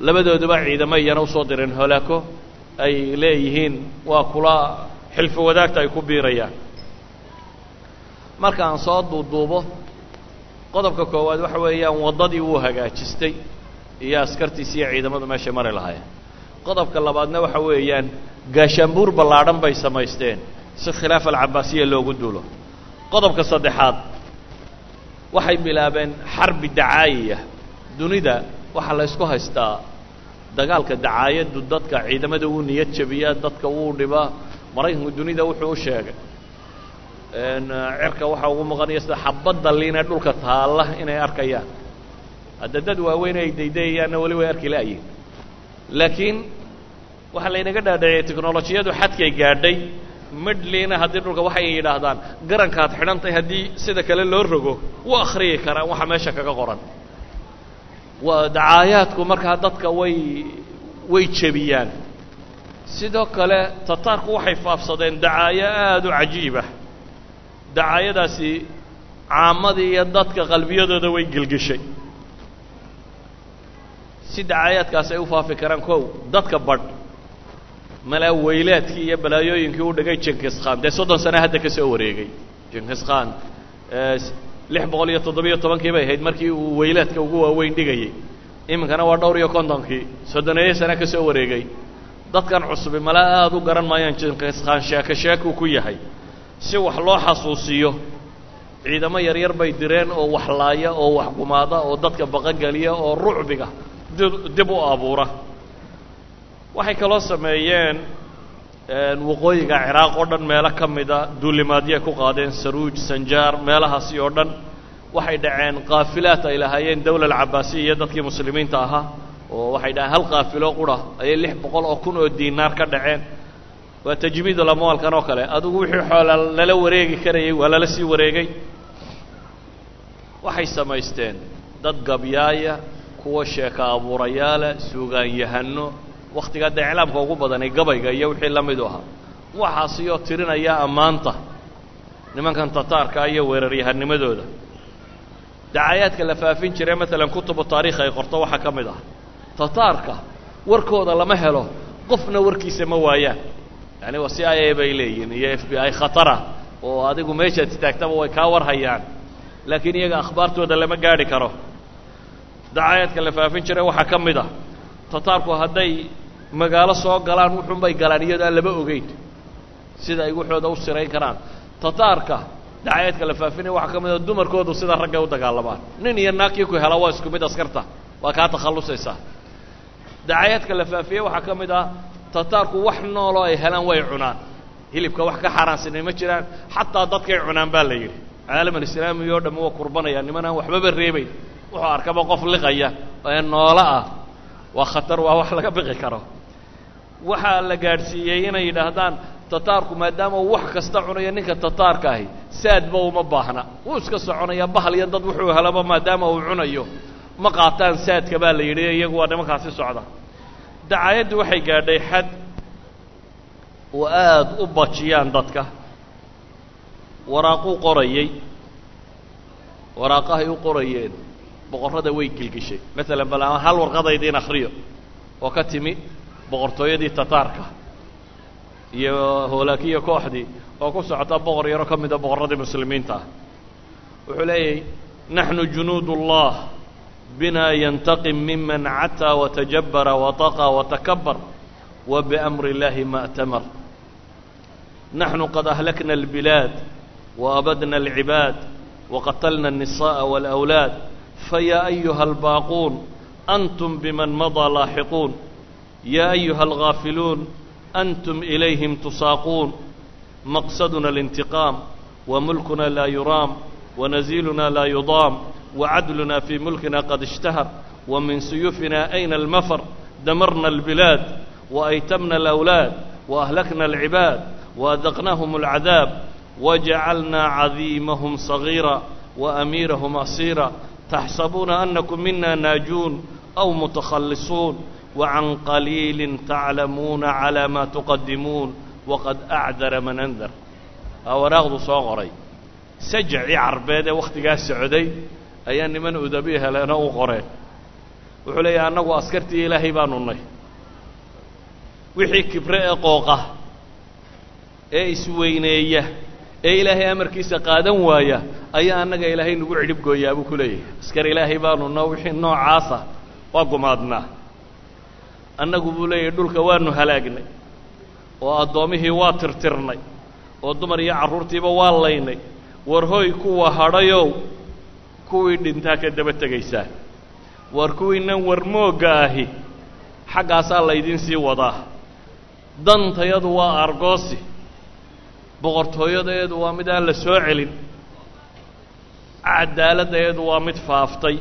Labadooduba ciidamo iyana u soo direen holaako ay leeyihiin waa kula xilfo wadaagta ay ku biirayaan. Marka aan soo duuduubo qodobka koowaad waxa weeyaan waddadii wuu hagaajistay iyo askartiisi iyo ciidamadu meeshay mari lahaayeen. Qodobka labaadna waxa weeyaan gaashaanbuur ballaadhan bay samaysteen si khilaaf alcabaasiya loogu duulo. Qodobka saddexaad waxay bilaabeen xarbi dacaayiya. Dunida waxaa la ysku haystaa dagaalka dacaayaddu dadka ciidamada wuu niyad jabiyaa dadka wuu dhibaa maraykanku dunida wuxuu u sheegay. Cirka waxaa ugu muuqanaya sida xabadda liina dhulka taalla inay arkayaan. Hadda dad waaweyn ay daydayayaanna weli way arki la'yihin laakiin waxaa laynaga dhaadhaciyay technolojiyadu xadkay gaadhay midhliina haddii dhulka waxay yidhaahdaan garankaad xidhantahay haddii sida kale loo rogo wuu akhriyi karaan waxa meesha kaga qoran. Dacaayaadku markaa dadka way way jebiyaan. Sidoo kale tataarku waxay faafsadeen dacaayo aada u cajiibah dacaayadaasi caamadii iyo dadka qalbiyadooda way gelgeshay si dacaayaadkaasi ay u faafi karaan kow dadka badh malaa weylaadkii iyo balaayooyinkii u dhigay jinkis khan. Dee soddon sane hadda ka soo wareegay jinkis khan. Lix boqol iyo toddobiyo tobankii bay ahayd markii uu weylaadka ugu waaweyn dhigayey iminkana waa dhowr iyo kontonkii soddoneeyo sane ka soo wareegay. Dadkan cusubi malaa aada u garan maayaan jinkis khan sheeko sheekuu ku yahay. Si wax loo xasuusiyo ciidamo yaryar bay direen oo wax laaya oo wax gumaada oo dadka baqogeliya oo rucbiga dib u abuura waxay kaloo sameeyeen waqooyiga ciraaq oo dhan meelo ka mida duulimaadyo ay ku qaadeen saruuj sanjaar meelahaasi oo dhan. Waxay dhaceen qaafilaad ay lahaayeen dawla alcabaasiya iyo dadkii muslimiinta ahaa oo waxay dhaheen hal qaafilo qura ayay lix boqol oo kun oo diinaar ka dhaceen. Waa tajmiidul amwaalkan oo kale. Adigu wixii xoola lala wareegi karayay waa lala sii wareegay. Waxay samaysteen dad gabyaaya kuwa sheeka abuurayaala suugaanyahano wakhtigaa dee iclaamka ugu badanay gabayga iyo wixii la midu ahaa waxaasiyoo tirinaya ammaanta nimankan tataarka iyo weeraryahanimadooda dacayaadka la faafin jiray maalan kutubu taarikh ay qorto waxaa ka mid ah tataarka warkooda lama helo qofna warkiisa ma waayaan. Yani waa c i a bay leeyihiin iyo f b i khatara oo adigu meeshaad istaagtaba way kaa warhayaan. Laakiin iyaga akhbaartooda lama gaadhi karo. Dacayaadka la faafin jiray waxaa ka mid ah tataarku hadday magaalo soo galaan wuxuunbay galaan iyadoo aan laba ogeyn sida ay waxooda u sirayn karaan. Tataarka dacayaadka la faafinaya waxaa ka mid a dumarkoodu sida raggay u dagaalamaan nin iyo naagkii ku hela waa isku mid askarta. Waa kaa takhallusaysaa. Dacayaadka la faafiye waxaa ka mid ah tataarku wax nooloo ay helaan way cunaan. Hilibka wax ka xaaraansanay ma jiraan. Xataa dadkay cunaan baa la yidhi. Caalamulislaami oo dhamm waa kurbanaya waxbaba reebayn wuxuu arkaba qof liqaya. Ee noolo ah. Waa khatar waa wax laga biqi karo waxaa la gaadhsiiyey inay yidhaahdaan tataarku maadaama uu wax kasta cunayo ninka tataarka ahi saadba uma baahna. Wuu iska soconaya bahal iyo dad wuxuu helaba maadaama uu cunayo. Ma qaataan saadka baa la yidhi iyagu waa nimankaasi socda. Dacaayaddu waxay gaadhay xad oo aada u bajiyaan dadka. Waraaquu qorayey. Waraaqahay u qorayeen. Boqorrada way gelgeshay maalan bal ama hal warqadaydiin akhriyo. Oo ka timi boqortooyadii tataarka iyo hoolaakiya kooxdii oo ku socota boqor yaro ka mida boqorradii muslimiinta ah wuxuu leeyahy naxnu junuud ullah bina yantaqim miman cataa watajabara wataqa watakabar wa biamri اllahi ma اtamar naxnu qad ahlakna اlbilaad وأبدنا العباad وqتلna النساء والأwلاad فyا أيهa الباquun أنتم بmن مضى yaa ayuha alghaafiluun antum ilayhim tusaaquun maqsaduna alintiqaam wa mulkuna laa yuraam wanasiiluna laa yudaam wacadluna fii mulkina qad ishtahar wa min suyuufina ayna almafar damarna albilaad waaytamna alawlaad waahlakna alcibaad waadaqnaahum alcadaab wajacalnaa cadiimahum sagiira waamiirahum asiira taxsabuuna annakum mina naajuun aw mutakhallisuun وعن قليل تعلمون على ما تقدمون وقد أعذر من أنذر أوراغdu soo qoray sajacii carbeed ee wakhtigaa socday ayaa niman udabi heleeno u qoreen wuxuu leeyahay annagu askartii ilaahay baanu nay wixii kibre ee qooqa ee isweyneeya ee ilaahay amarkiisa qaadan waaya ayaa annaga ilaahay nagu cidhib gooyaa buu ku leeyahay askar ilaahay baanu no wixii noocaasa waa gumaadnaa annagu buu leeyahay dhulka waanu halaagnay oo addoommihii waa tirtirnay oo dumar iyo carruurtiiba waa laynay. War hoy kuwa hadhayow kuwii dhintaa ka daba tegaysaa war kuwiinan warmoogga ahi xaggaasaa laydin sii wadaa. Dantayadu waa argoosi boqortooyadeedu waa mid aan la soo celin cadaaladdeedu waa mid faaftay.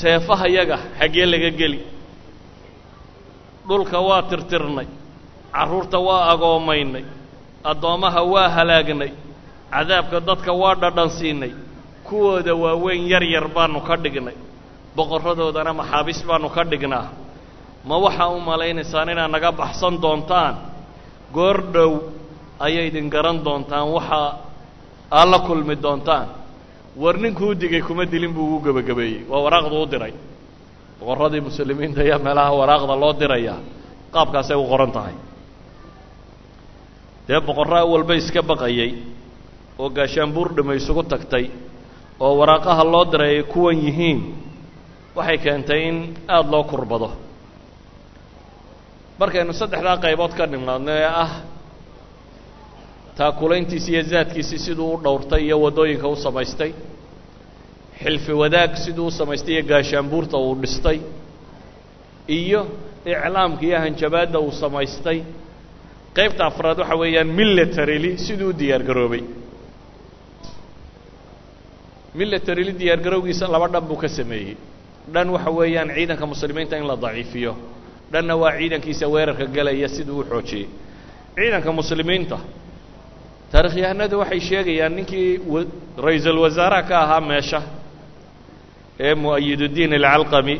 Seefahayaga xaggee laga geli dhulka waa tirtirnay carruurta waa agoomaynay addoommaha waa halaagnay cadaabka dadka waa dhadhansiinay kuwooda waaweyn yar yar baanu ka dhignay boqorradoodana maxaabiis baanu ka dhignaa. Ma waxaa u malaynaysaan inaad naga baxsan doontaan? Goor dhow ayay idin garan doontaan waxaa aad la kulmi doontaan. War ninkuu digay kuma dilin buu ugu gebagabeeyey waa waraaqdu u diray boqorradii muslimiinta ayaa meelaha waraaqda loo dirayaa qaabkaasay u qoran tahay. Dee boqorraa walba iska baqayey oo gaashaanbuur dhima isugu tagtay oo waraaqaha loo diray ay kuwan yihiin waxay keentay in aada loo kurbado. Markaynu saddexdaa qaybood ka nimaadno ee ah taakulayntiisi iyo zaadkiisii siduu u dhowrtay iyo waddooyinka u samaystay xilfi wadaag siduu u samaystay iyo gaashaanbuurta uu dhistay iyo iclaamka iyo hanjabaadda uu samaystay. Qaybta afraad waxa weeyaan militaryly siduu u diyaar garoobay militaryly diyaar laba dhan buu ka sameeyey. Dhan waxa weeyaan ciidanka muslimiinta in la daciifiyo. Dhanna waa ciidankiisa weerarka gelaya siduu u xoojiyey. Ciidanka muslimiinta taarikhyahanadu waxay sheegayaan ninkii ra'iisul wasaaraha ka ahaa meesha ee mu'ayiduddiin alcalqami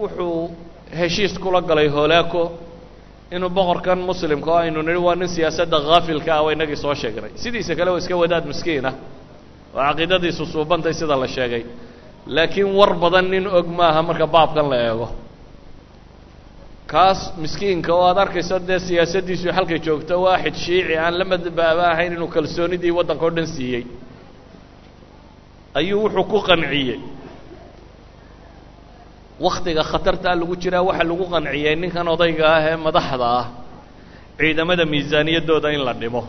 wuxuu heshiis kula galay holaako inuu boqorkan muslimka oo aynu nidhi waa nin siyaasadda haafilka ah waa inagii soo sheegnay. Sidiisa kale waa iska wadaad miskiin ah. Oo caqiidadiisu suubantay sida la sheegay. Laakiin war badan nin og maaha marka baabkan la eego. Kaas miskiinka oo aad arkayso dee siyaasaddiisu halkay joogto waaxid shiici aan la madbaaba ahayn inuu kalsoonidii waddanka o dhan siiyey ayuu wuxuu ku qanciyey. Wakhtiga khatartaa lagu jiraa waxaa lagu qanciyey ninkan odayga ah ee madaxda ah. Ciidamada miisaaniyaddooda in la dhimo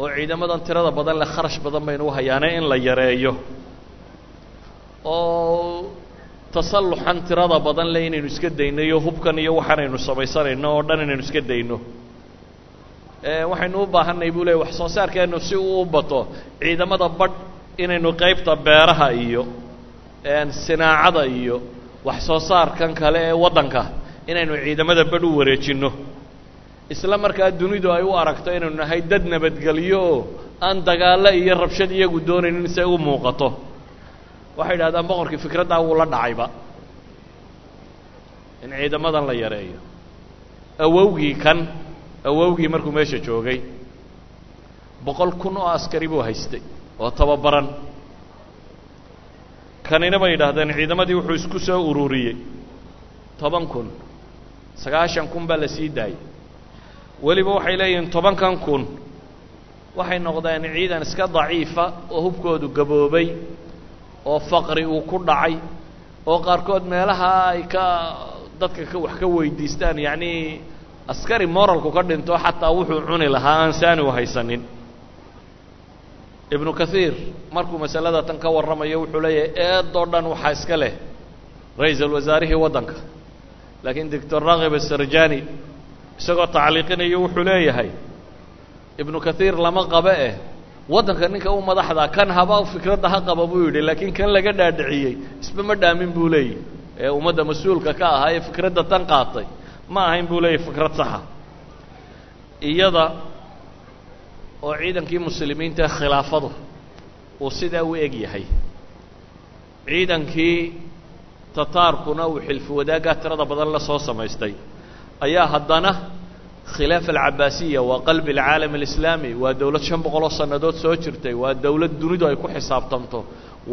oo ciidamadan tirada badan leh kharash badan baynu u hayaanay in la yareeyo. Oo tasalluxan tirada badan leh inaynu iska dayno iyo hubkan iyo waxaanaynu samaysanayno oo dhan inaynu iska dayno. Waxaynu u baahanay buu leey wax soo saarkeennu si uu u bato ciidamada badh inaynu qaybta beeraha iyo sinaacada iyo wax soo saarkan kale ee waddanka inaynu ciidamada badh u wareejinno. Isla markaa dunidu ay u aragto inaynu nahay dad nabadgelyo oo aan dagaallo iyo rabshad iyagu doonaynin say u muuqato. Waxay idhahdaan boqorkii fikraddaa wuu la dhacayba. In ciidamadan la yareeyo. Awowgii kan awowgii markuu meesha joogay boqol kun oo askari buu haystay oo tababaran. Kanina bay yidhaahdeen ciidamadii wuxuu isku soo ururiyey. Toban kun. Sagaashan kun baa la sii daayey. Weliba waxay leeyihiin tobankan kun. Waxay noqdeen ciidan iska daciifa oo hubkoodu gaboobay oo faqri uu ku dhacay oo qaarkood meelaha ay ka dadka ka wax ka weydiistaan yacnii askari moralku ka dhinto xataa wuxuu cuni lahaa aan saani u haysanin ibnu kathiir markuu masalada tan ka warramayo wuxuu leeyahay eedoo dhan waxaa iska leh ra'iisul wasaarihii waddanka. Laakiin doctor rakib asarjani isagoo tacliiqinayo wuxuu leeyahay ibnu kathiir lama qabe eh waddanka ninka u madaxda kan haba fikradda ha qaba buu yidhi. Laakiin kan laga dhaadhiciyey isba ma dhaamin buu leeyahy ee ummadda mas'uulka ka ahaa ee fikradda tan qaatay ma ahayn buu leeyahy fikrad saxa. Iyada oo ciidankii muslimiinta khilaafadu uu sidaa u eg yahay. Ciidankii tataarkuna uu xilfi wadaaggaa tirada badan la soo samaystay. Ayaa haddana khilaafa alcabaasiya waa qalbi alcaalam alislaami waa dowlad shan boqoloo sannadood soo jirtay waa dowlad dunidu ay ku xisaabtamto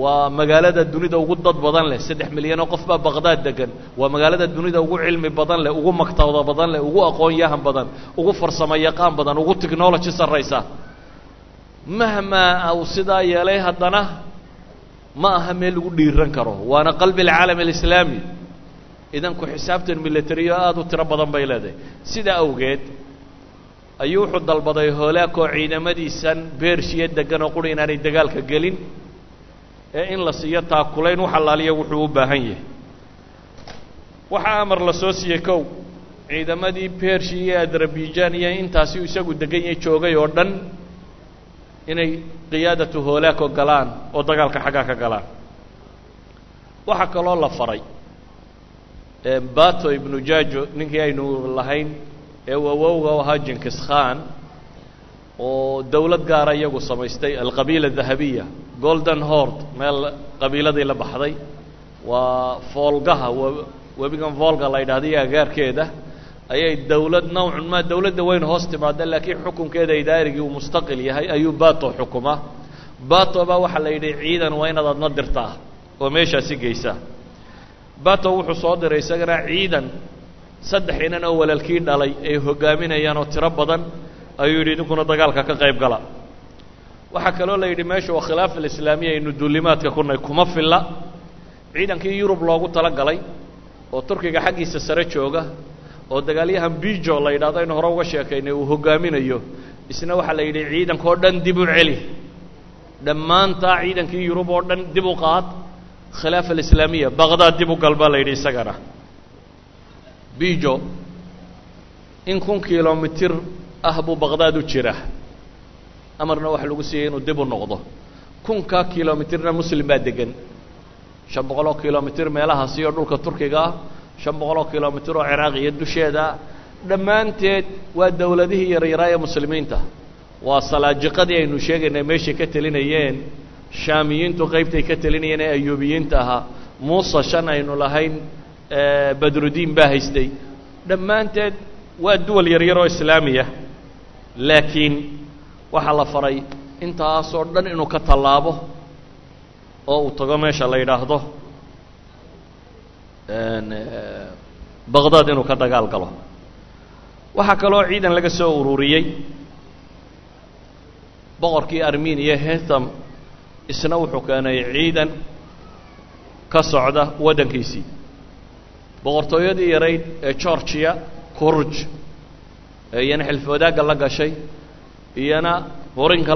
waa magaalada dunida ugu dad badan leh saddex milyanoo qof baa baqdaad degan waa magaalada dunida ugu cilmi badan leh ugu maktabada badan leh ugu aqoon-yahan badan ugu farsamo yaqaan badan ugu technology sarraysa. Mahmaa uu sidaa yeelay haddana ma aha meel lagu dhiiran karo. Waana qalbi alcaalam alislaami. Idan ku xisaabtan militariyo aada u tiro badan bay leedahay. Sidaa awgeed ayuu wuxuu dalbaday hoolaakoo ciidamadiisan beershiya degan oo quri inaanay dagaalka gelin ee in la siiyo taakulayn wax allaaliya wuxuu u baahan yahay. Waxaa amar la soo siiyey kow ciidamadii beershi iyo adarabijaan iyo intaasi isagu degan yahay joogay oo dhan inay qiyaadatu hoolaako galaan oo dagaalka xaggaa ka galaan. Waxaa kaloo la faray bato ibnu jajo ninkii aynu lahayn ee awowga u ahaa jinkis khan oo dowlad gaara iyagu samaystay alqabiila dahabiya golden hord meel qabiiladii la baxday. Waa foolgaha webigan volga la yidhahda iyo agaarkeeda ayay dowlad nawcun maa dowladda weyn hoos timaada laakiin xukunkeeda idaarigii uu mustaqil yahay ayuu bato xukumaa bato baa waxaa la yidhi ciidan waa inaad adna dirtaa oo meeshaasi geysaa bato wuxuu soo diray isagana ciidan saddex inan oo walaalkii dhalay ay hogaaminayaan oo tiro badan ayuu yidhi idinkuna dagaalka ka qayb gala waxaa kaloo la yidhi meesha waa khilaaf alislaamiya aynu duulimaadka kunay kuma filla. Ciidankii yurub loogu tala galay oo turkiga xaggiisa sare jooga oo dagaalyahan bijo la yidhahdo aynu hore uga sheekaynay uu hogaaminayo. Isna waxaa la yidhi ciidanka oo dhan dib u celi. Dhammaantaa ciidankii yurub oo dhan dib u qaad khilaafa alislaamiya baqdaad dib u gal baa la yidhi isagana. Bijo in kun kilomitir ah buu baqdaad u jira amarna waxa lagu siiyey inuu dib u noqdo. Kunkaa kilomitirna muslim baa degan shan boqol oo kilomitir meelahaasi oo dhulka turkiga ah shan boqol oo kilomitir oo ciraaq iyo dusheeda. Dhammaanteed waa dowladihii yaryaraa ee muslimiinta. Waa salaajiqadii aynu sheegaynay meeshay ka telinayeen shaamiyiintu qaybtay ka telinayeen ee ayuubiyiinta ahaa. Muusa shan aynu lahayn badrudiin baa haystay. Dhammaanteed waa duwal yaryar oo islaamiya. Laakiin waxaa la faray intaasoo dhan inuu ka tallaabo oo uu tago meesha la yidhaahdo baqdaad inuu ka dagaal galo. Waxaa kaloo ciidan laga soo ururiyey boqorkii armeniya hetam isna wuxuu keenay ciidan ka socda waddankiisii. Boqortooyadii yarayd ee georgiya kurj ee iyana xilfi wadaagga la gashay iyana horin kale